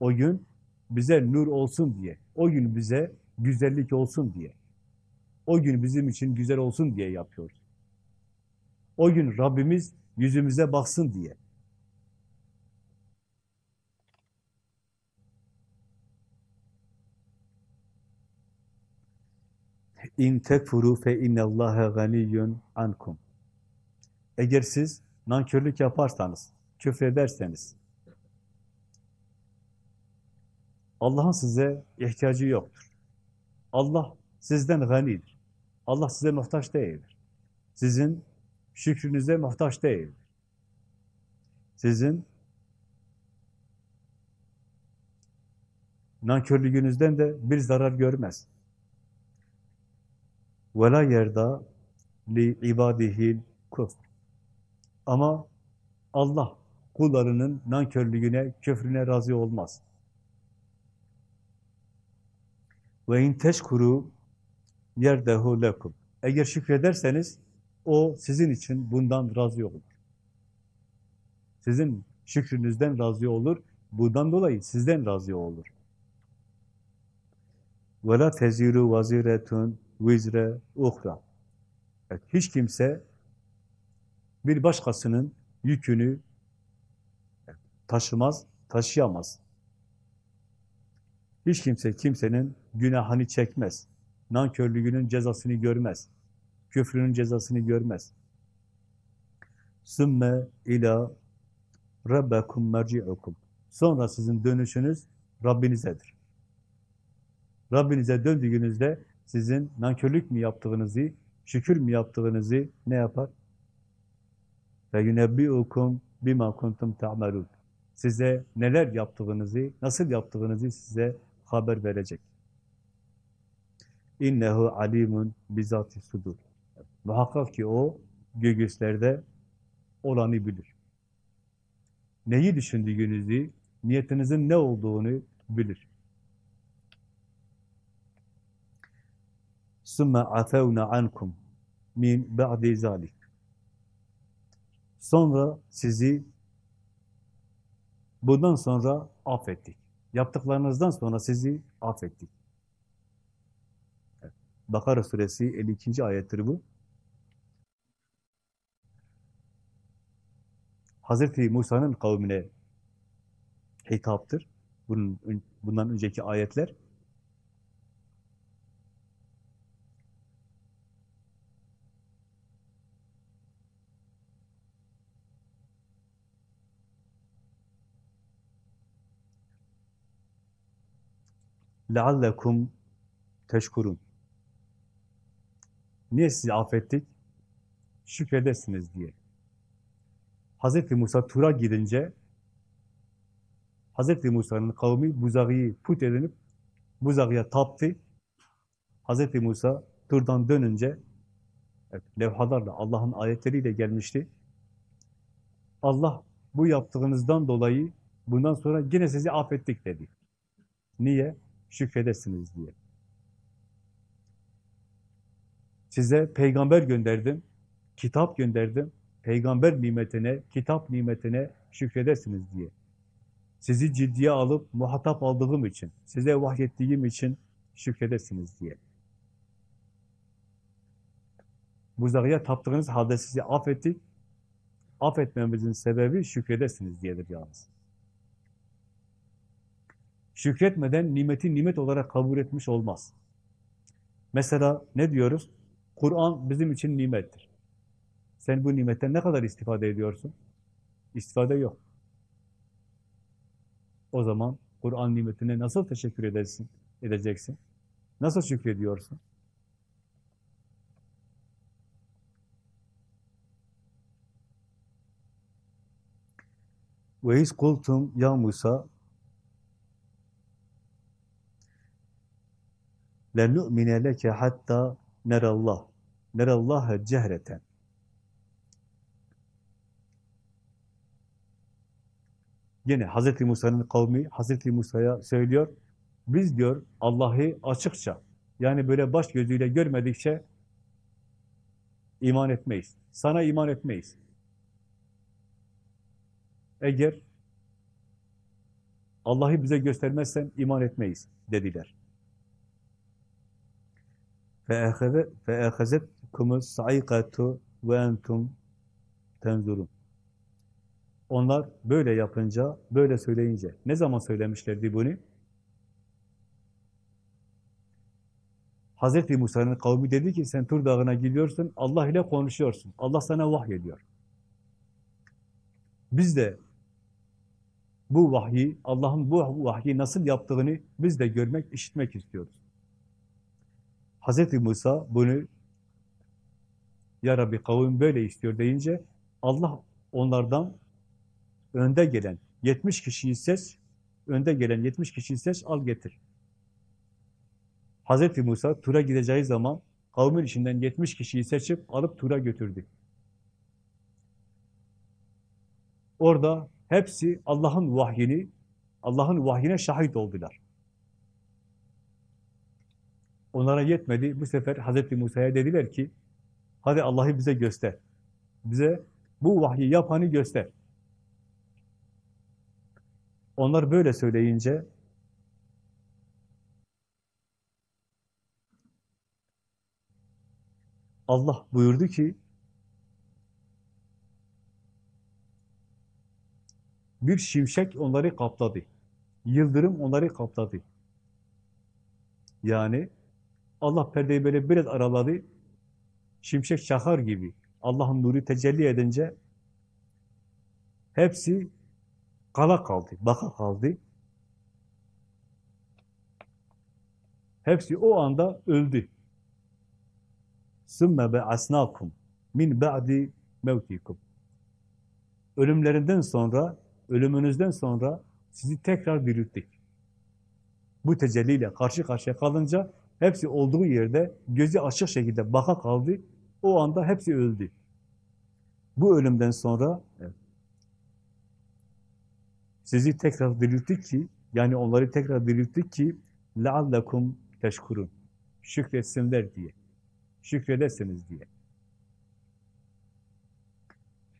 o gün bize nur olsun diye, o gün bize güzellik olsun diye, o gün bizim için güzel olsun diye yapıyoruz. O gün Rabbimiz yüzümüze baksın diye. İn tekfuru fe innallâhe ganiyyun ankum. Eğer siz nankörlük yaparsanız, küfrederseniz, Allah'ın size ihtiyacı yoktur. Allah sizden ganidir. Allah size muhtaç değildir. Sizin şükrünüze muhtaç değildir. Sizin nankörlüğünüzden de bir zarar görmez. وَلَا يَرْضَى لِعِبَادِهِ kufr. Ama Allah kullarının nankörlüğüne, küfrüne razı olmaz. Ve in teşkuru yerdehu lekum. Eğer şükrederseniz o sizin için bundan razı olur. Sizin şükrünüzden razı olur. Bundan dolayı sizden razı olur. La teziru vaziretun vizre uhra. Evet, hiç kimse bir başkasının yükünü taşımaz, taşıyamaz. Hiç kimse kimsenin günahını çekmez. Nankörlüğünün cezasını görmez. Küfrünün cezasını görmez. Sümme ila rabbekum merci'ukum. Sonra sizin dönüşünüz Rabbinizedir. Rabbinize döndüğünüzde sizin nankörlük mü yaptığınızı, şükür mü yaptığınızı ne yapar? Ve yunebbi'ukum bima kuntum ta'malun size neler yaptığınızı, nasıl yaptığınızı size haber verecek. İnnehu alimun bizati sudur. Muhakkak ki o göğüslerde olanı bilir. Neyi düşündüğünüzü, niyetinizin ne olduğunu bilir. Sümme afevna ankum min ba'di zalik. Sonra sizi bundan sonra affettik. Yaptıklarınızdan sonra sizi affettik. Evet. Bakara suresi 52. ayettir bu. Hazreti Musa'nın kavmine hitaptır. Bunun, bundan önceki ayetler. لَعَلَّكُمْ teşkurun. Niye sizi affettik? Şükredesiniz diye. Hz. Musa Tur'a gidince Hz. Musa'nın kavmi buzağıyı put edinip buzağıya taptı. Hz. Musa Tur'dan dönünce evet, levhalarla, Allah'ın ayetleriyle gelmişti. Allah bu yaptığınızdan dolayı bundan sonra yine sizi affettik dedi. Niye? Şükredesiniz diye. Size peygamber gönderdim, kitap gönderdim, peygamber nimetine, kitap nimetine şükredesiniz diye. Sizi ciddiye alıp muhatap aldığım için, size vahyettiğim için şükredesiniz diye. Buzağıya taptığınız halde sizi affettik. Affetmemizin sebebi şükredesiniz diyedir yalnız. Şükretmeden nimeti nimet olarak kabul etmiş olmaz. Mesela ne diyoruz? Kur'an bizim için nimettir. Sen bu nimetten ne kadar istifade ediyorsun? İstifade yok. O zaman Kur'an nimetine nasıl teşekkür edersin, edeceksin? Nasıl şükrediyorsun? Ve iz kultum ya Musa لَنُؤْمِنَ لَكَ hatta nerallah nerallâhe cehreten Yine Hz. Musa'nın kavmi Hz. Musa'ya söylüyor. Biz diyor Allah'ı açıkça yani böyle baş gözüyle görmedikçe iman etmeyiz. Sana iman etmeyiz. Eğer Allah'ı bize göstermezsen iman etmeyiz dediler. فَاَخَذَتْكُمُ السَّعِقَةُ وَاَنْتُمْ تَنْزُرُونَ Onlar böyle yapınca, böyle söyleyince, ne zaman söylemişlerdi bunu? Hz. Musa'nın kavmi dedi ki, sen Tur Dağı'na gidiyorsun, Allah ile konuşuyorsun. Allah sana vahyediyor. Biz de bu vahyi, Allah'ın bu vahyi nasıl yaptığını biz de görmek, işitmek istiyoruz. Hz. Musa bunu Ya Rabbi kavim böyle istiyor deyince Allah onlardan önde gelen 70 kişiyi seç, önde gelen 70 kişiyi seç, al getir. Hz. Musa Tur'a gideceği zaman kavmin içinden 70 kişiyi seçip alıp Tur'a götürdü. Orada hepsi Allah'ın vahyini, Allah'ın vahyine şahit oldular. Onlara yetmedi. Bu sefer Hz. Musa'ya dediler ki, hadi Allah'ı bize göster. Bize bu vahyi yapanı göster. Onlar böyle söyleyince, Allah buyurdu ki, bir şimşek onları kapladı. Yıldırım onları kapladı. Yani Allah perdeyi böyle biraz araladı. Şimşek çakar gibi Allah'ın nuru tecelli edince hepsi kala kaldı, baka kaldı. Hepsi o anda öldü. Sümme be asnakum min ba'di mevtikum. Ölümlerinden sonra, ölümünüzden sonra sizi tekrar dirilttik. Bu tecelliyle karşı karşıya kalınca hepsi olduğu yerde gözü açık şekilde baka kaldı. O anda hepsi öldü. Bu ölümden sonra sizi tekrar dirilttik ki, yani onları tekrar dirilttik ki لَعَلَّكُمْ teşkurun. Şükretsinler diye. Şükredesiniz diye.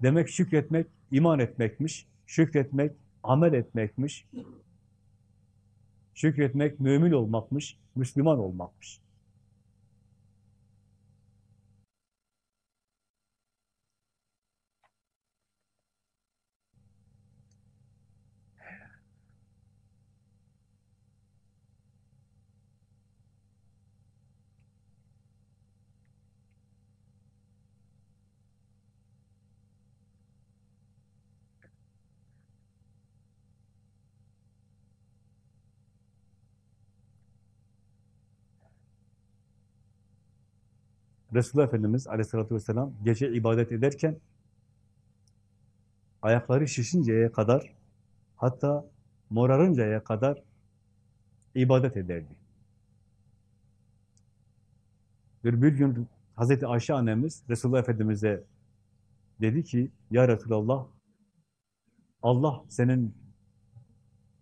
Demek şükretmek, iman etmekmiş. Şükretmek, amel etmekmiş. Şükretmek, mümin olmakmış, Müslüman olmakmış. Resulullah Efendimiz aleyhissalatü vesselam gece ibadet ederken ayakları şişinceye kadar hatta morarıncaya kadar ibadet ederdi. Bir, gün Hazreti Ayşe annemiz Resulullah Efendimiz'e dedi ki Ya Resulallah Allah senin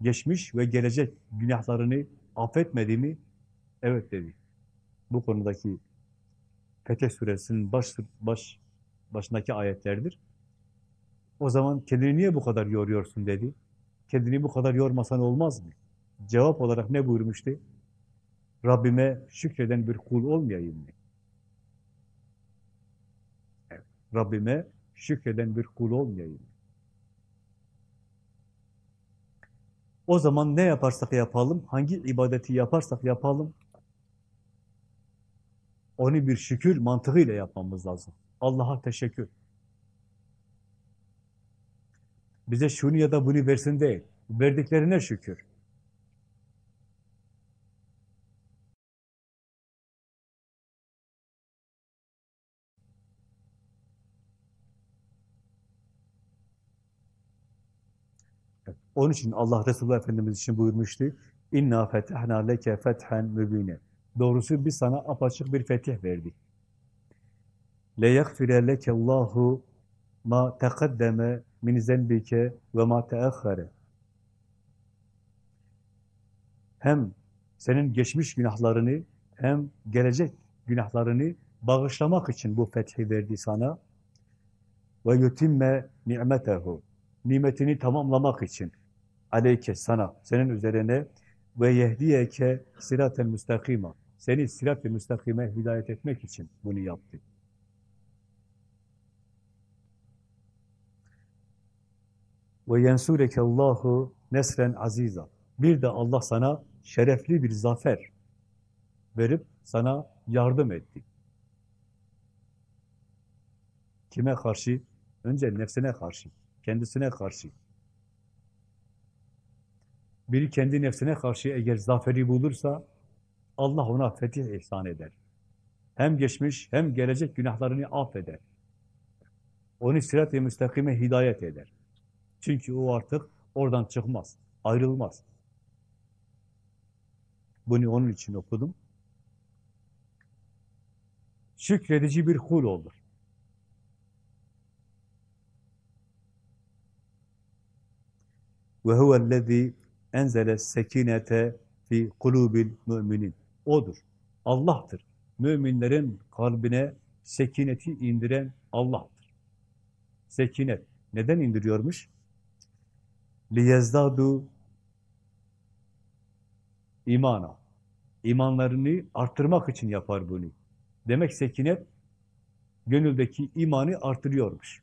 geçmiş ve gelecek günahlarını affetmedi mi? Evet dedi. Bu konudaki Fetih Suresinin baş, baş, başındaki ayetlerdir. O zaman kendini niye bu kadar yoruyorsun dedi. Kendini bu kadar yormasan olmaz mı? Cevap olarak ne buyurmuştu? Rabbime şükreden bir kul olmayayım mı? Evet, Rabbime şükreden bir kul olmayayım? O zaman ne yaparsak yapalım, hangi ibadeti yaparsak yapalım, onu bir şükür mantığıyla yapmamız lazım. Allah'a teşekkür. Bize şunu ya da bunu versin değil, verdiklerine şükür. Onun için Allah Resulullah Efendimiz için buyurmuştu. İnna fetehna leke fethen mübine. Doğrusu biz sana apaçık bir fetih verdik. Leke Allahu ma taqaddeme min zenbike ve ma teahhare. Hem senin geçmiş günahlarını hem gelecek günahlarını bağışlamak için bu fethi verdi sana. Ve yutimme ni'metehu. Nimetini tamamlamak için aleyke sana, senin üzerine ve yehdiyeke siratel müstakima. Seni sirat-ı müstakime hidayet etmek için bunu yaptı. Ve yensureke Allahu nesren aziza. Bir de Allah sana şerefli bir zafer verip sana yardım etti. Kime karşı? Önce nefsine karşı, kendisine karşı. Biri kendi nefsine karşı eğer zaferi bulursa Allah ona fetih ihsan eder. Hem geçmiş hem gelecek günahlarını affeder. Onu sirat-i müstakime hidayet eder. Çünkü o artık oradan çıkmaz, ayrılmaz. Bunu onun için okudum. Şükredici bir kul olur. Ve huvellezî enzele sekinete fi kulubil müminin. Odur. Allah'tır. Müminlerin kalbine sekineti indiren Allah'tır. Sekinet. Neden indiriyormuş? liyezdadu imana. İmanlarını arttırmak için yapar bunu. Demek sekinet gönüldeki imanı artırıyormuş.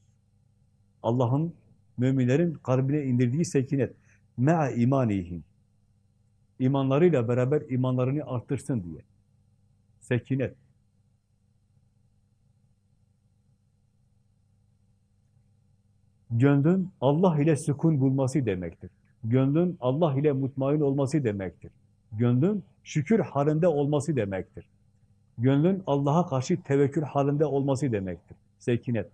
Allah'ın müminlerin kalbine indirdiği sekinet me'a imanihim. İmanlarıyla beraber imanlarını arttırsın diye. Sekinet. Gönlün Allah ile sükun bulması demektir. Gönlün Allah ile mutmain olması demektir. Gönlün şükür halinde olması demektir. Gönlün Allah'a karşı tevekkül halinde olması demektir. Sekinet.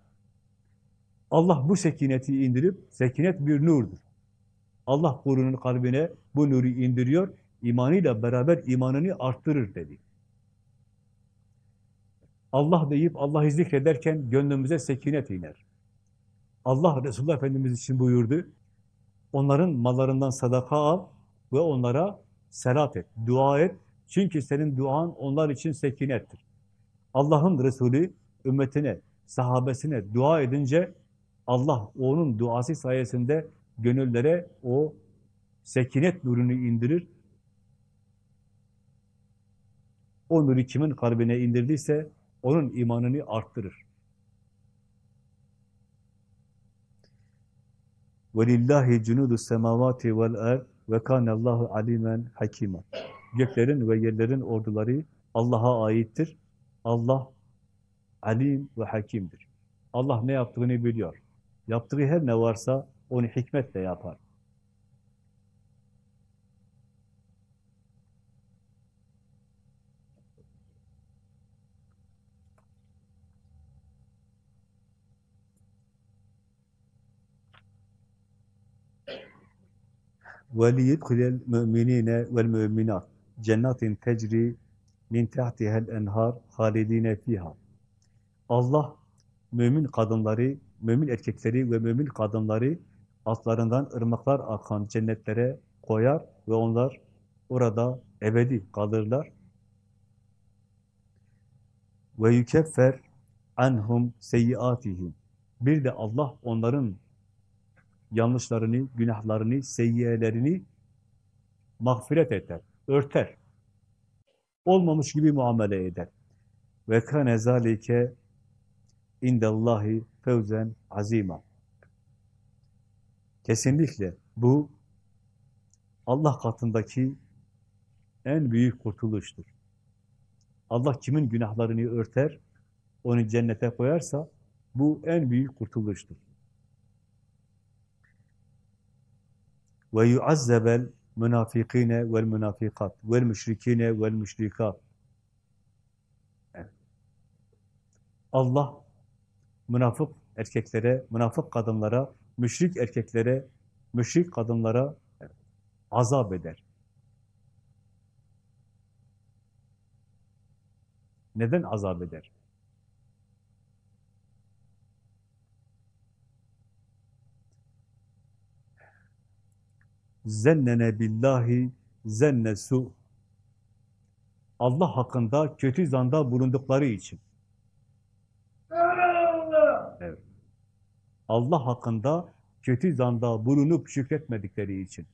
Allah bu sekineti indirip, sekinet bir nurdur. Allah kulunun kalbine bu nuru indiriyor, imanıyla beraber imanını arttırır dedi. Allah deyip Allah'ı zikrederken gönlümüze sekinet iner. Allah Resulullah Efendimiz için buyurdu. Onların mallarından sadaka al ve onlara selat et, dua et. Çünkü senin duan onlar için sekinettir. Allah'ın Resulü ümmetine, sahabesine dua edince Allah onun duası sayesinde gönüllere o sekinet nurunu indirir. O nuru kimin kalbine indirdiyse onun imanını arttırır. وَلِلَّهِ جُنُودُ السَّمَاوَاتِ وَالْاَرْضِ وَكَانَ اللّٰهُ عَلِيمًا حَكِيمًا Göklerin ve yerlerin orduları Allah'a aittir. Allah alim ve hakimdir. Allah ne yaptığını biliyor. Yaptığı her ne varsa onu hikmetle yapar. وَلِيُدْخِلَ الْمُؤْمِنِينَ وَالْمُؤْمِنَاتِ جَنَّاتٍ تَجْرِي مِنْ تَحْتِهَا الْاَنْهَارِ خَالِد۪ينَ ف۪يهَا Allah mümin kadınları, mümin erkekleri ve mümin kadınları altlarından ırmaklar akan cennetlere koyar ve onlar orada ebedi kalırlar. Ve yukeffer anhum seyyiatihim. Bir de Allah onların yanlışlarını, günahlarını, seyyiyelerini mağfiret eder, örter. Olmamış gibi muamele eder. Ve kâne zâlike indallahi fevzen azima. Kesinlikle bu Allah katındaki en büyük kurtuluştur. Allah kimin günahlarını örter, onu cennete koyarsa bu en büyük kurtuluştur. Ve yuazzebel münafikine vel münafikat vel müşrikine vel müşrikat. Allah münafık erkeklere, münafık kadınlara, müşrik erkeklere, müşrik kadınlara azap eder. Neden azap eder? Zennene billahi zenne su. Allah hakkında kötü zanda bulundukları için. Evet. Allah hakkında kötü zanda bulunup şükretmedikleri için.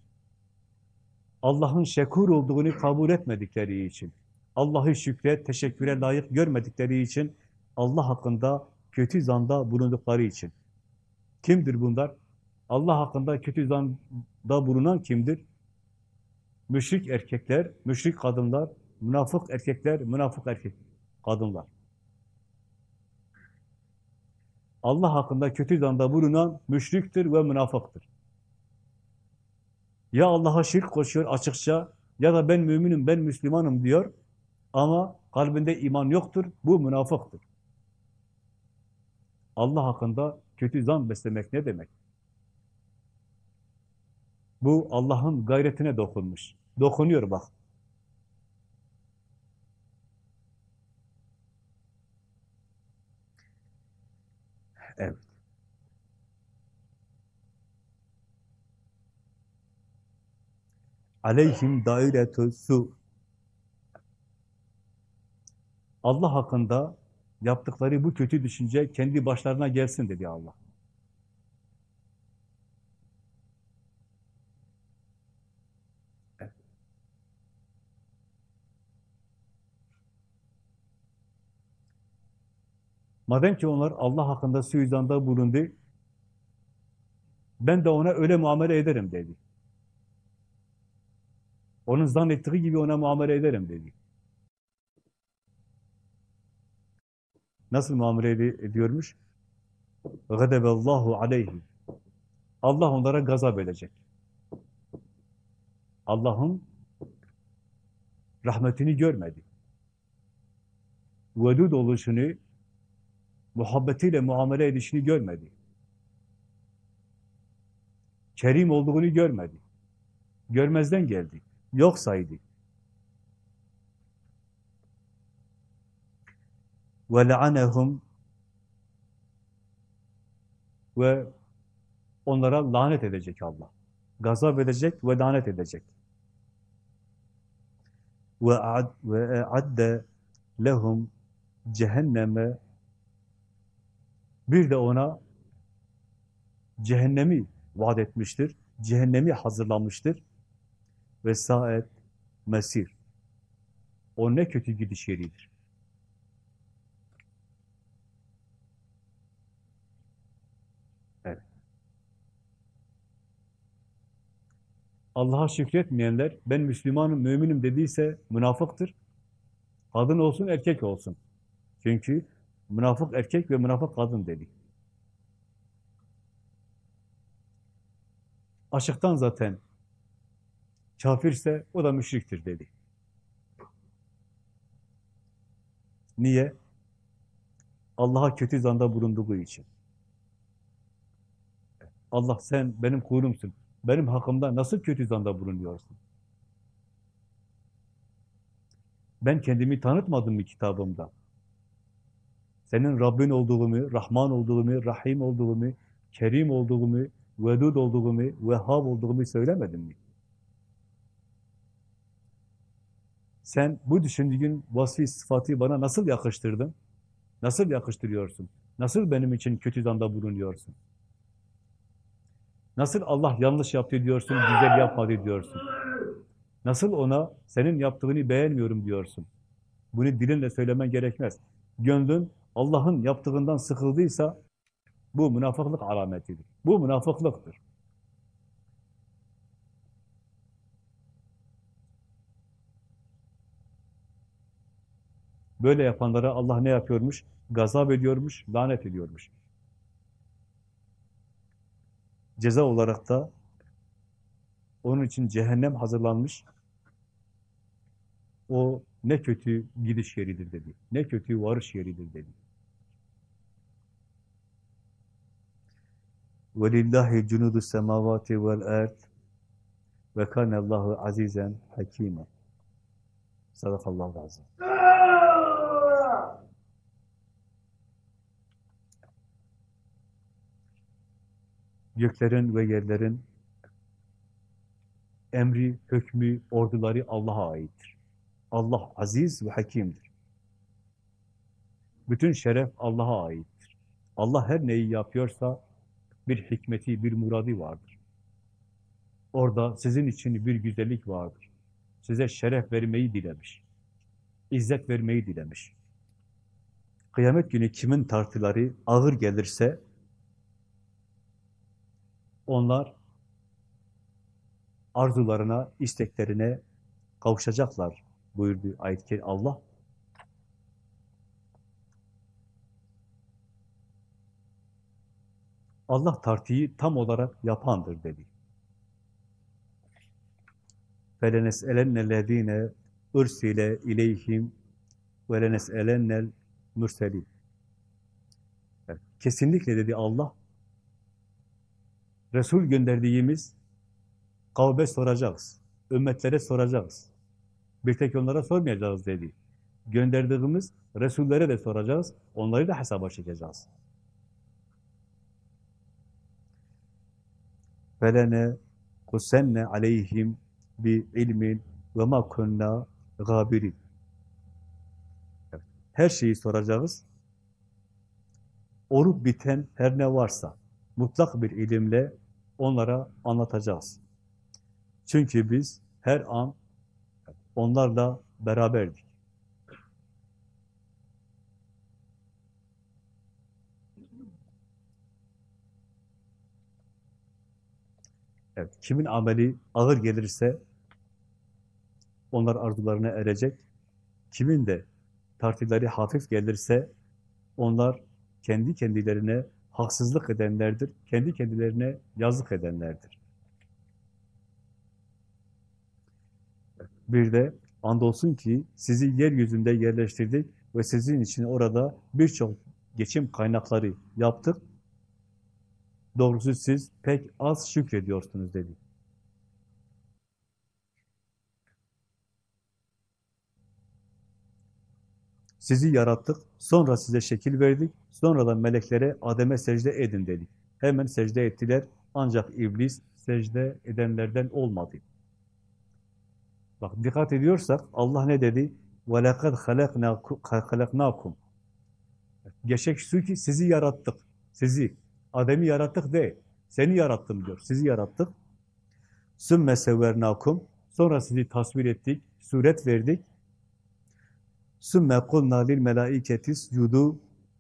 Allah'ın şekur olduğunu kabul etmedikleri için. Allah'ı şükre, teşekküre layık görmedikleri için. Allah hakkında kötü zanda bulundukları için. Kimdir bunlar? Allah hakkında kötü zanda bulunan kimdir? Müşrik erkekler, müşrik kadınlar, münafık erkekler, münafık erkek kadınlar. Allah hakkında kötü zanda bulunan müşriktir ve münafıktır. Ya Allah'a şirk koşuyor açıkça ya da ben müminim, ben Müslümanım diyor ama kalbinde iman yoktur, bu münafıktır. Allah hakkında kötü zan beslemek ne demek? Bu Allah'ın gayretine dokunmuş. Dokunuyor bak. Evet. Aleyhim dairetü su. Allah hakkında yaptıkları bu kötü düşünce kendi başlarına gelsin dedi Allah. Madem ki onlar Allah hakkında suizanda bulundu, ben de ona öyle muamele ederim dedi. Onun zannettiği gibi ona muamele ederim dedi. Nasıl muamele ediyormuş? Gadebellahu aleyhi. Allah onlara gazap edecek. Allah'ın rahmetini görmedi. Vedud oluşunu, muhabbetiyle muamele edişini görmedi. Kerim olduğunu görmedi. Görmezden geldi. Yok saydı. وَلَعَنَهُمْ Ve onlara lanet edecek Allah. Gazap edecek ve lanet edecek. وَاَعَدَّ لَهُمْ cehenneme bir de ona cehennemi vaat etmiştir. Cehennemi hazırlamıştır. Ve mesir. O ne kötü gidiş yeridir. Evet. Allah'a şükretmeyenler, ben Müslümanım, müminim dediyse münafıktır. Kadın olsun, erkek olsun. Çünkü münafık erkek ve münafık kadın dedi. Aşıktan zaten kafirse o da müşriktir dedi. Niye? Allah'a kötü zanda bulunduğu için. Allah sen benim kulumsun. Benim hakkımda nasıl kötü zanda bulunuyorsun? Ben kendimi tanıtmadım mı kitabımda? Senin Rabbin olduğumu, Rahman olduğumu, Rahim olduğumu, Kerim olduğumu, Vedud olduğumu, Vehhab olduğumu söylemedim mi? Sen bu düşündüğün vasfi sıfatı bana nasıl yakıştırdın? Nasıl yakıştırıyorsun? Nasıl benim için kötü zanda bulunuyorsun? Nasıl Allah yanlış yaptı diyorsun, güzel yapmadı diyorsun? Nasıl ona senin yaptığını beğenmiyorum diyorsun? Bunu dilinle söylemen gerekmez. Gönlün Allah'ın yaptığından sıkıldıysa bu münafıklık alametidir. Bu münafıklıktır. Böyle yapanlara Allah ne yapıyormuş? Gazap ediyormuş, lanet ediyormuş. Ceza olarak da onun için cehennem hazırlanmış. O ne kötü gidiş yeridir dedi. Ne kötü varış yeridir dedi. وَلِلَّهِ جُنُودُ السَّمَاوَاتِ وَالْاَرْضِ وَكَانَ اللّٰهُ عَز۪يزًا حَك۪يمًا Sadakallahu azim. Göklerin ve yerlerin emri, hükmü, orduları Allah'a aittir. Allah aziz ve hakimdir. Bütün şeref Allah'a aittir. Allah her neyi yapıyorsa bir hikmeti, bir muradi vardır. Orada sizin için bir güzellik vardır. Size şeref vermeyi dilemiş. İzzet vermeyi dilemiş. Kıyamet günü kimin tartıları ağır gelirse onlar arzularına, isteklerine kavuşacaklar buyurdu ayet Allah. Allah tartıyı tam olarak yapandır dedi. فَلَنَسْأَلَنَّ الَّذ۪ينَ اُرْسِلَ اِلَيْهِمْ وَلَنَسْأَلَنَّ الْمُرْسَلِينَ Kesinlikle dedi Allah, Resul gönderdiğimiz kavme soracağız, ümmetlere soracağız. Bir tek onlara sormayacağız dedi. Gönderdiğimiz Resullere de soracağız, onları da hesaba çekeceğiz. felene kusenne aleyhim bi ilmin ve ma kunna gabirin. Her şeyi soracağız. Olup biten her ne varsa mutlak bir ilimle onlara anlatacağız. Çünkü biz her an onlarla beraberdik. Evet, kimin ameli ağır gelirse onlar arzularına erecek. Kimin de tartıları hafif gelirse onlar kendi kendilerine haksızlık edenlerdir. Kendi kendilerine yazık edenlerdir. Bir de andolsun ki sizi yeryüzünde yerleştirdik ve sizin için orada birçok geçim kaynakları yaptık. Doğrusu siz pek az şükrediyorsunuz dedi. Sizi yarattık, sonra size şekil verdik, sonra da meleklere Adem'e secde edin dedik. Hemen secde ettiler, ancak iblis secde edenlerden olmadı. Bak dikkat ediyorsak Allah ne dedi? وَلَقَدْ خَلَقْنَاكُمْ Gerçek şu ki sizi yarattık. Sizi, Adem'i yarattık değil. Seni yarattım diyor. Sizi yarattık. Sümme sevvernakum. Sonra sizi tasvir ettik, suret verdik. Sümme kulna lil melaiketi sucudu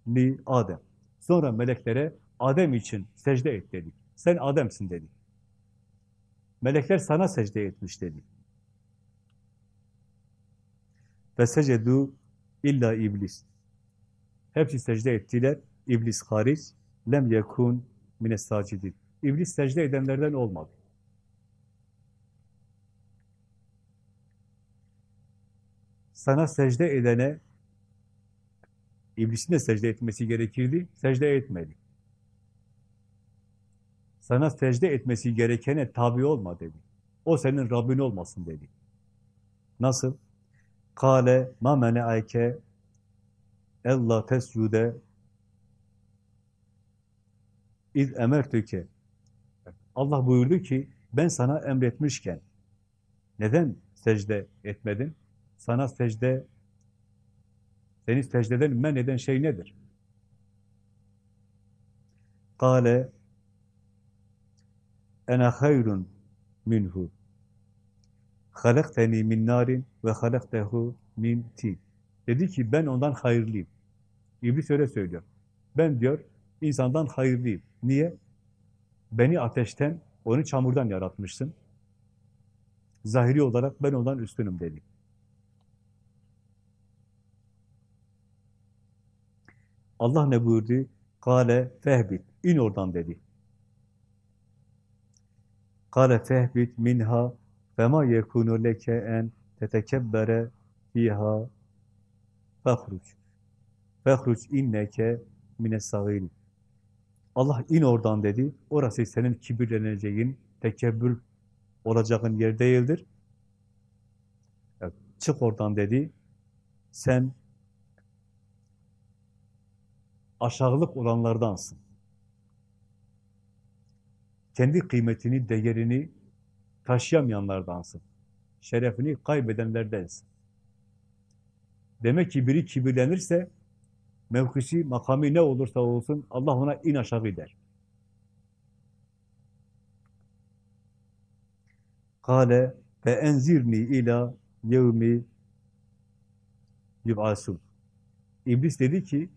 li Adem. Sonra meleklere Adem için secde et dedik. Sen Adem'sin dedik. Melekler sana secde etmiş dedik. Ve secedu illa iblis. Hepsi secde ettiler. İblis hariç. Lem yekun mines sacidin. İblis secde edenlerden olmadı. Sana secde edene iblisin de secde etmesi gerekirdi. Secde etmedi. Sana secde etmesi gerekene tabi olma dedi. O senin Rabbin olmasın dedi. Nasıl? Kale ma mene'ake ella tescude iz emertüke Allah buyurdu ki ben sana emretmişken neden secde etmedin? sana secde, seni secdeden men eden şey nedir? Kale ene hayrun minhu halakteni min narin ve halaktehu min tin. Dedi ki ben ondan hayırlıyım. İblis öyle söylüyor. Ben diyor insandan hayırlıyım. Niye? Beni ateşten, onu çamurdan yaratmışsın. Zahiri olarak ben ondan üstünüm dedi. Allah ne buyurdu? Kale fehbit. İn oradan dedi. Kale fehbit minha fema yekunu leke en tetekebbere fiha fehruc. Fehruc inneke minesagirin. Allah in oradan dedi. Orası senin kibirleneceğin, tekebbür olacağın yer değildir. Evet, çık oradan dedi. Sen aşağılık olanlardansın. Kendi kıymetini, değerini taşıyamayanlardansın. Şerefini kaybedenlerdensin. Demek ki biri kibirlenirse mevkisi, makami ne olursa olsun Allah ona in aşağı der. Kale ve enzirni ila yevmi yub'asun. İblis dedi ki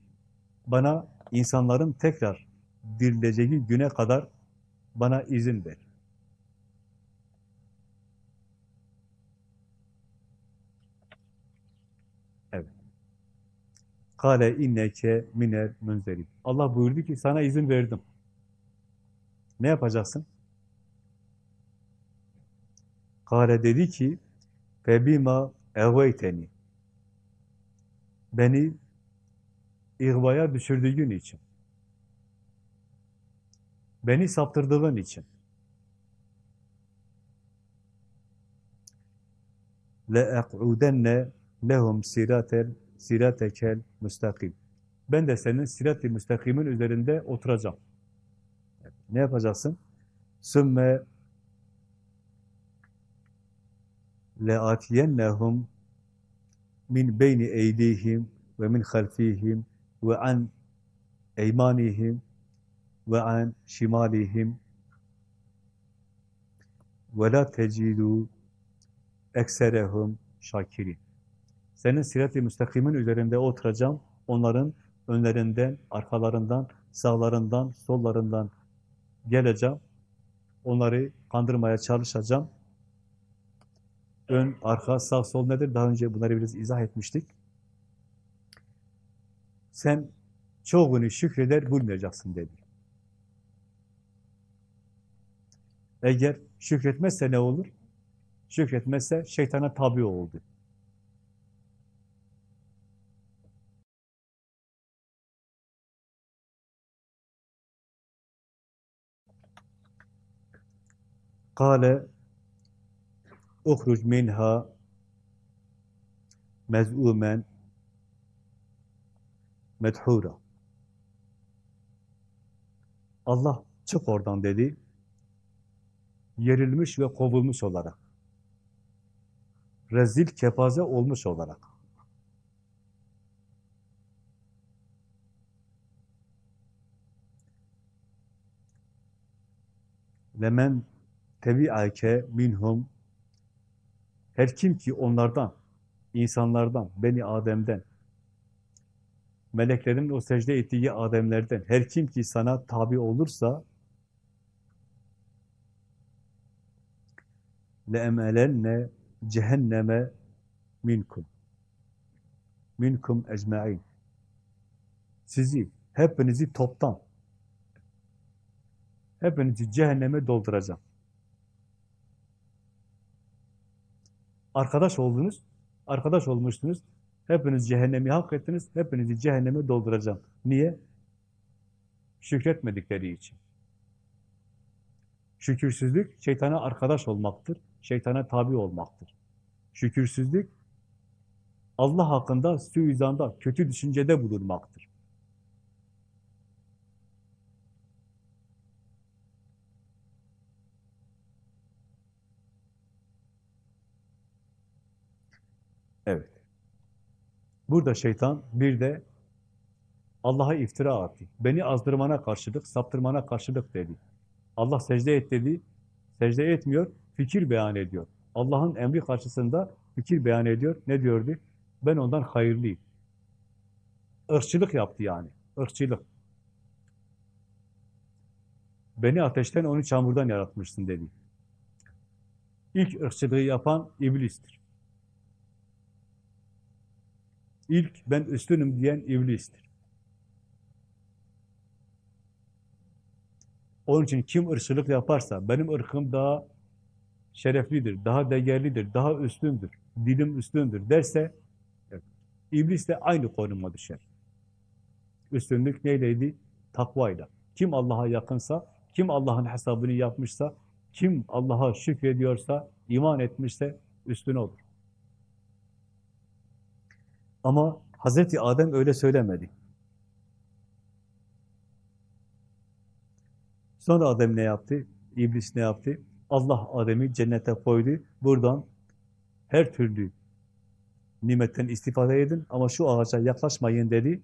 bana insanların tekrar dirileceği güne kadar bana izin ver. Evet. Kale inneke minel münzerim. Allah buyurdu ki sana izin verdim. Ne yapacaksın? Kale dedi ki febima eveyteni beni ihvaya düşürdüğün için beni saptırdığın için le ek'udenne lehum siratel siratekel müstakim. Ben de senin sirat-i müstakimin üzerinde oturacağım. Ne yapacaksın? Sümme le'atiyennehum min beyni eydihim ve min halfihim ve an eymanihim ve an şimalihim ve la tecidu ekserehum şakirin. Senin sirat-i müstakimin üzerinde oturacağım. Onların önlerinden, arkalarından, sağlarından, sollarından geleceğim. Onları kandırmaya çalışacağım. Ön, arka, sağ, sol nedir? Daha önce bunları biraz izah etmiştik. Sen çoğunu şükreder bulmayacaksın dedi. Eğer şükretmezse ne olur? Şükretmezse şeytana tabi oldu. Kale uhruc minha mez'umen medhura. Allah çık oradan dedi. Yerilmiş ve kovulmuş olarak. Rezil, kepaze olmuş olarak. Lemen tebi'ake minhum. Her kim ki onlardan, insanlardan, Beni Adem'den, meleklerin o secde ettiği Ademlerden, her kim ki sana tabi olursa le'emelenne cehenneme minkum. Minkum ecmain. Sizi, hepinizi toptan hepinizi cehenneme dolduracağım. Arkadaş oldunuz, arkadaş olmuştunuz, hepiniz cehennemi hak ettiniz, hepinizi cehenneme dolduracağım. Niye? Şükretmedikleri için. Şükürsüzlük şeytana arkadaş olmaktır, şeytana tabi olmaktır. Şükürsüzlük Allah hakkında suizanda, kötü düşüncede bulunmaktır. Evet. Burada şeytan bir de Allah'a iftira attı. Beni azdırmana karşılık, saptırmana karşılık dedi. Allah secde et dedi. Secde etmiyor, fikir beyan ediyor. Allah'ın emri karşısında fikir beyan ediyor. Ne diyordu? Ben ondan hayırlıyım. Irkçılık yaptı yani. Irkçılık. Beni ateşten, onu çamurdan yaratmışsın dedi. İlk ırkçılığı yapan iblistir. İlk ben üstünüm diyen iblistir. Onun için kim ırkçılık yaparsa, benim ırkım daha şereflidir, daha değerlidir, daha üstündür, dilim üstündür derse, iblis de aynı konuma düşer. Üstünlük neyleydi? Takvayla. Kim Allah'a yakınsa, kim Allah'ın hesabını yapmışsa, kim Allah'a şükrediyorsa, iman etmişse üstün olur. Ama Hazreti Adem öyle söylemedi. Sonra Adem ne yaptı? İblis ne yaptı? Allah Adem'i cennete koydu. Buradan her türlü nimetten istifade edin ama şu ağaca yaklaşmayın dedi.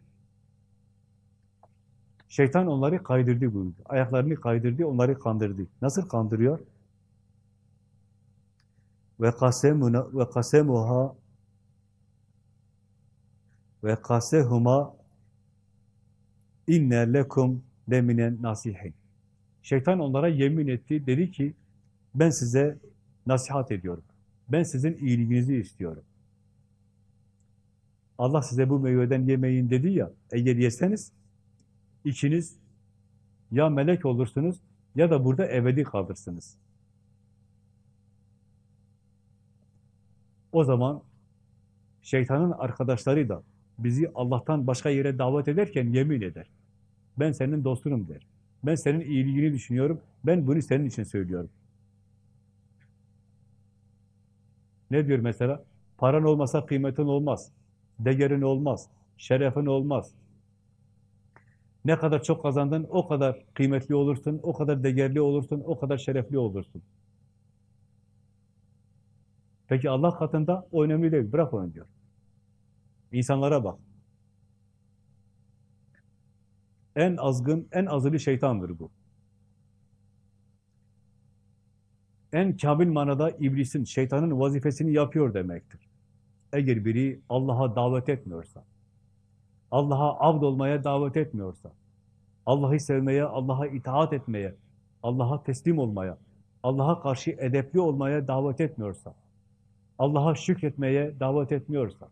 Şeytan onları kaydırdı buyurdu. Ayaklarını kaydırdı, onları kandırdı. Nasıl kandırıyor? Ve kasemuna ve kasemuha ve kasehuma inne lekum leminen nasihin. Şeytan onlara yemin etti. Dedi ki ben size nasihat ediyorum. Ben sizin iyiliğinizi istiyorum. Allah size bu meyveden yemeyin dedi ya, eğer yeseniz ikiniz ya melek olursunuz ya da burada ebedi kalırsınız. O zaman şeytanın arkadaşları da bizi Allah'tan başka yere davet ederken yemin eder. Ben senin dostunum der. Ben senin iyiliğini düşünüyorum. Ben bunu senin için söylüyorum. Ne diyor mesela? Paran olmasa kıymetin olmaz. Değerin olmaz. Şerefin olmaz. Ne kadar çok kazandın o kadar kıymetli olursun, o kadar değerli olursun, o kadar şerefli olursun. Peki Allah katında o önemli değil. Bırak onu diyor. İnsanlara bak. En azgın, en azılı şeytandır bu. En kamil manada iblisin, şeytanın vazifesini yapıyor demektir. Eğer biri Allah'a davet etmiyorsa, Allah'a abd olmaya davet etmiyorsa, Allah'ı sevmeye, Allah'a itaat etmeye, Allah'a teslim olmaya, Allah'a karşı edepli olmaya davet etmiyorsa, Allah'a şükretmeye davet etmiyorsa,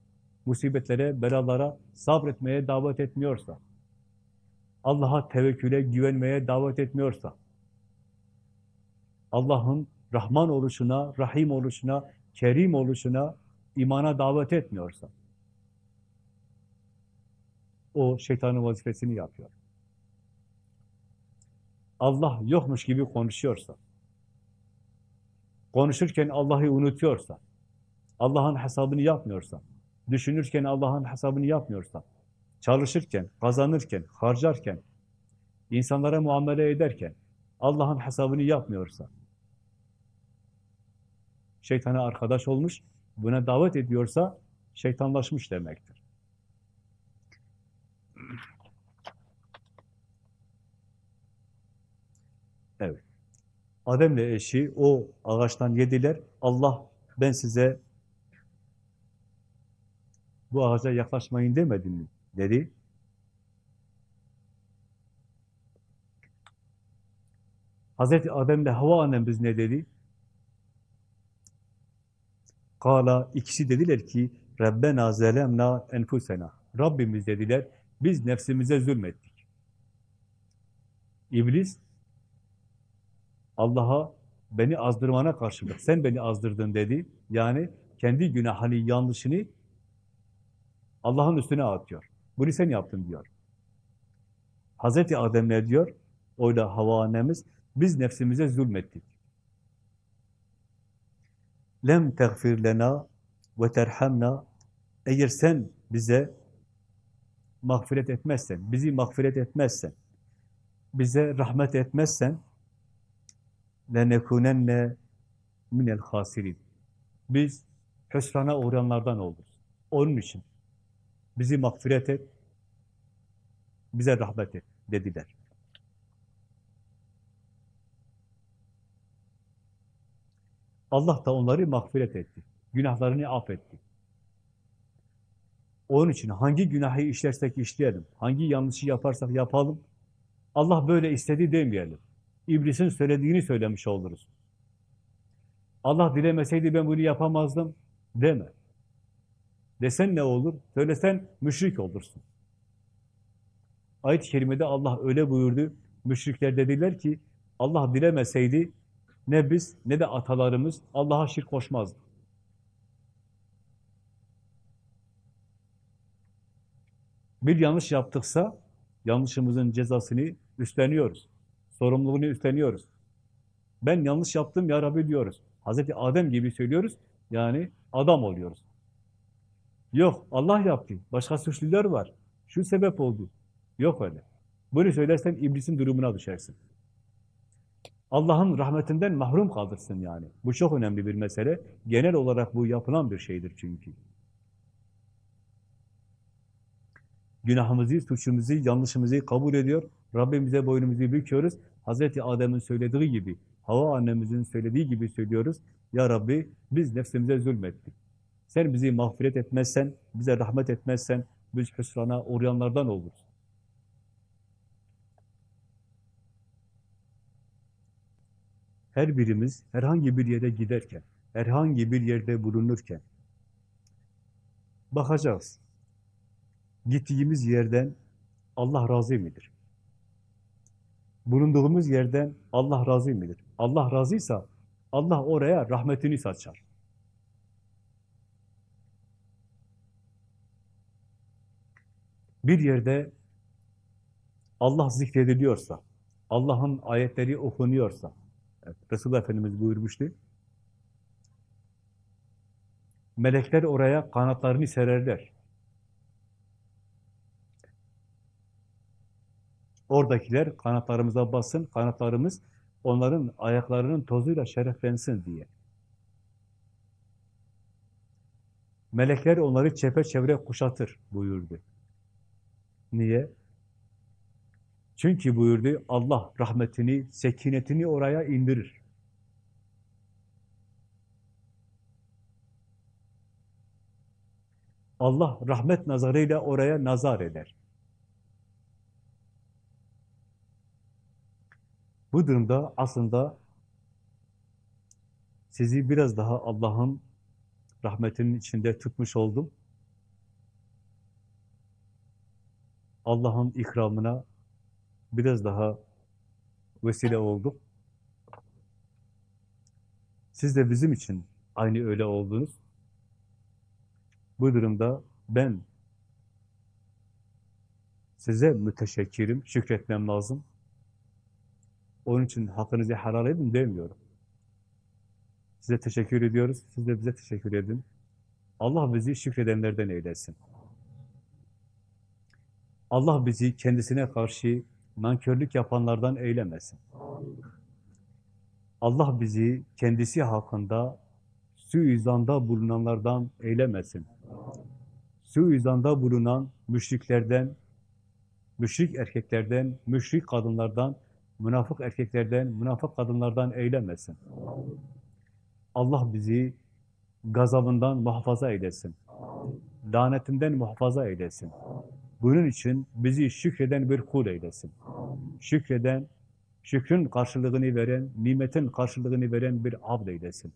musibetlere, belalara sabretmeye davet etmiyorsa, Allah'a tevekküle, güvenmeye davet etmiyorsa, Allah'ın Rahman oluşuna, Rahim oluşuna, Kerim oluşuna, imana davet etmiyorsa, o şeytanın vazifesini yapıyor. Allah yokmuş gibi konuşuyorsa, konuşurken Allah'ı unutuyorsa, Allah'ın hesabını yapmıyorsa, düşünürken Allah'ın hesabını yapmıyorsa, çalışırken, kazanırken, harcarken, insanlara muamele ederken, Allah'ın hesabını yapmıyorsa, şeytana arkadaş olmuş, buna davet ediyorsa, şeytanlaşmış demektir. Evet. Adem'le eşi o ağaçtan yediler. Allah ben size bu ağaca yaklaşmayın demedim mi? Dedi. Hazreti Adem'le Hava annemiz ne dedi? Kala ikisi dediler ki Rabbena zelemna enfusena. Rabbimiz dediler biz nefsimize zulmettik. İblis Allah'a beni azdırmana karşılık sen beni azdırdın dedi. Yani kendi günahını, yanlışını Allah'ın üstüne atıyor. Bunu sen yaptın diyor. Hazreti Adem ne diyor? Oyla Hava annemiz biz nefsimize zulmettik. Lem teğfir lena ve terhamna eğer sen bize mağfiret etmezsen, bizi mağfiret etmezsen, bize rahmet etmezsen lenekunenne minel hasirin. Biz hüsrana uğrayanlardan oluruz. Onun için bizi mağfiret et, bize rahmet et dediler. Allah da onları mağfiret etti. Günahlarını affetti. Onun için hangi günahı işlersek işleyelim, hangi yanlışı yaparsak yapalım, Allah böyle istedi demeyelim. İblisin söylediğini söylemiş oluruz. Allah dilemeseydi ben bunu yapamazdım deme. Desen ne olur? Söylesen müşrik olursun. Ayet-i kerimede Allah öyle buyurdu. Müşrikler dediler ki Allah dilemeseydi ne biz ne de atalarımız Allah'a şirk koşmazdı. Bir yanlış yaptıksa yanlışımızın cezasını üstleniyoruz. Sorumluluğunu üstleniyoruz. Ben yanlış yaptım ya Rabbi diyoruz. Hazreti Adem gibi söylüyoruz. Yani adam oluyoruz. Yok Allah yaptı. Başka suçlular var. Şu sebep oldu. Yok öyle. Bunu söylersen iblisin durumuna düşersin. Allah'ın rahmetinden mahrum kalırsın yani. Bu çok önemli bir mesele. Genel olarak bu yapılan bir şeydir çünkü. Günahımızı, suçumuzu, yanlışımızı kabul ediyor. Rabbimize boynumuzu büküyoruz. Hazreti Adem'in söylediği gibi, Hava annemizin söylediği gibi söylüyoruz. Ya Rabbi biz nefsimize zulmettik. Sen bizi mağfiret etmezsen, bize rahmet etmezsen biz hüsrana uğrayanlardan oluruz. Her birimiz herhangi bir yere giderken, herhangi bir yerde bulunurken bakacağız. Gittiğimiz yerden Allah razı mıdır? Bulunduğumuz yerden Allah razı mıdır? Allah razıysa Allah oraya rahmetini saçar. Bir yerde Allah zikrediliyorsa, Allah'ın ayetleri okunuyorsa, evet, Resulullah Efendimiz buyurmuştu, melekler oraya kanatlarını sererler. Oradakiler kanatlarımıza basın, kanatlarımız onların ayaklarının tozuyla şereflensin diye. Melekler onları çepeçevre kuşatır buyurdu. Niye? Çünkü buyurdu Allah rahmetini, sekinetini oraya indirir. Allah rahmet nazarıyla oraya nazar eder. Bu durumda aslında sizi biraz daha Allah'ın rahmetinin içinde tutmuş oldum. Allah'ın ikramına biraz daha vesile olduk. Siz de bizim için aynı öyle oldunuz. Bu durumda ben size müteşekkirim, şükretmem lazım. Onun için hakkınızı helal edin demiyorum. Size teşekkür ediyoruz, siz de bize teşekkür edin. Allah bizi şükredenlerden eylesin. Allah bizi kendisine karşı nankörlük yapanlardan eylemesin. Allah bizi kendisi hakkında suizanda bulunanlardan eylemesin. Suizanda bulunan müşriklerden, müşrik erkeklerden, müşrik kadınlardan, münafık erkeklerden, münafık kadınlardan eylemesin. Allah bizi gazabından muhafaza eylesin. Lanetinden muhafaza eylesin. Bunun için bizi şükreden bir kul eylesin. Şükreden, şükrün karşılığını veren, nimetin karşılığını veren bir abd eylesin.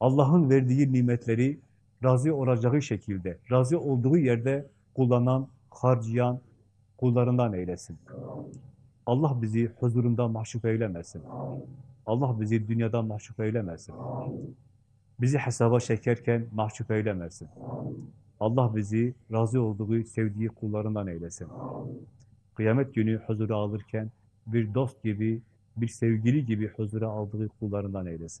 Allah'ın verdiği nimetleri razı olacağı şekilde, razı olduğu yerde kullanan, harcayan kullarından eylesin. Allah bizi huzurunda mahcup eylemesin. Allah bizi dünyada mahcup eylemesin. Bizi hesaba çekerken mahcup eylemesin. Allah bizi razı olduğu, sevdiği kullarından eylesin. Kıyamet günü huzura alırken bir dost gibi, bir sevgili gibi huzura aldığı kullarından eylesin.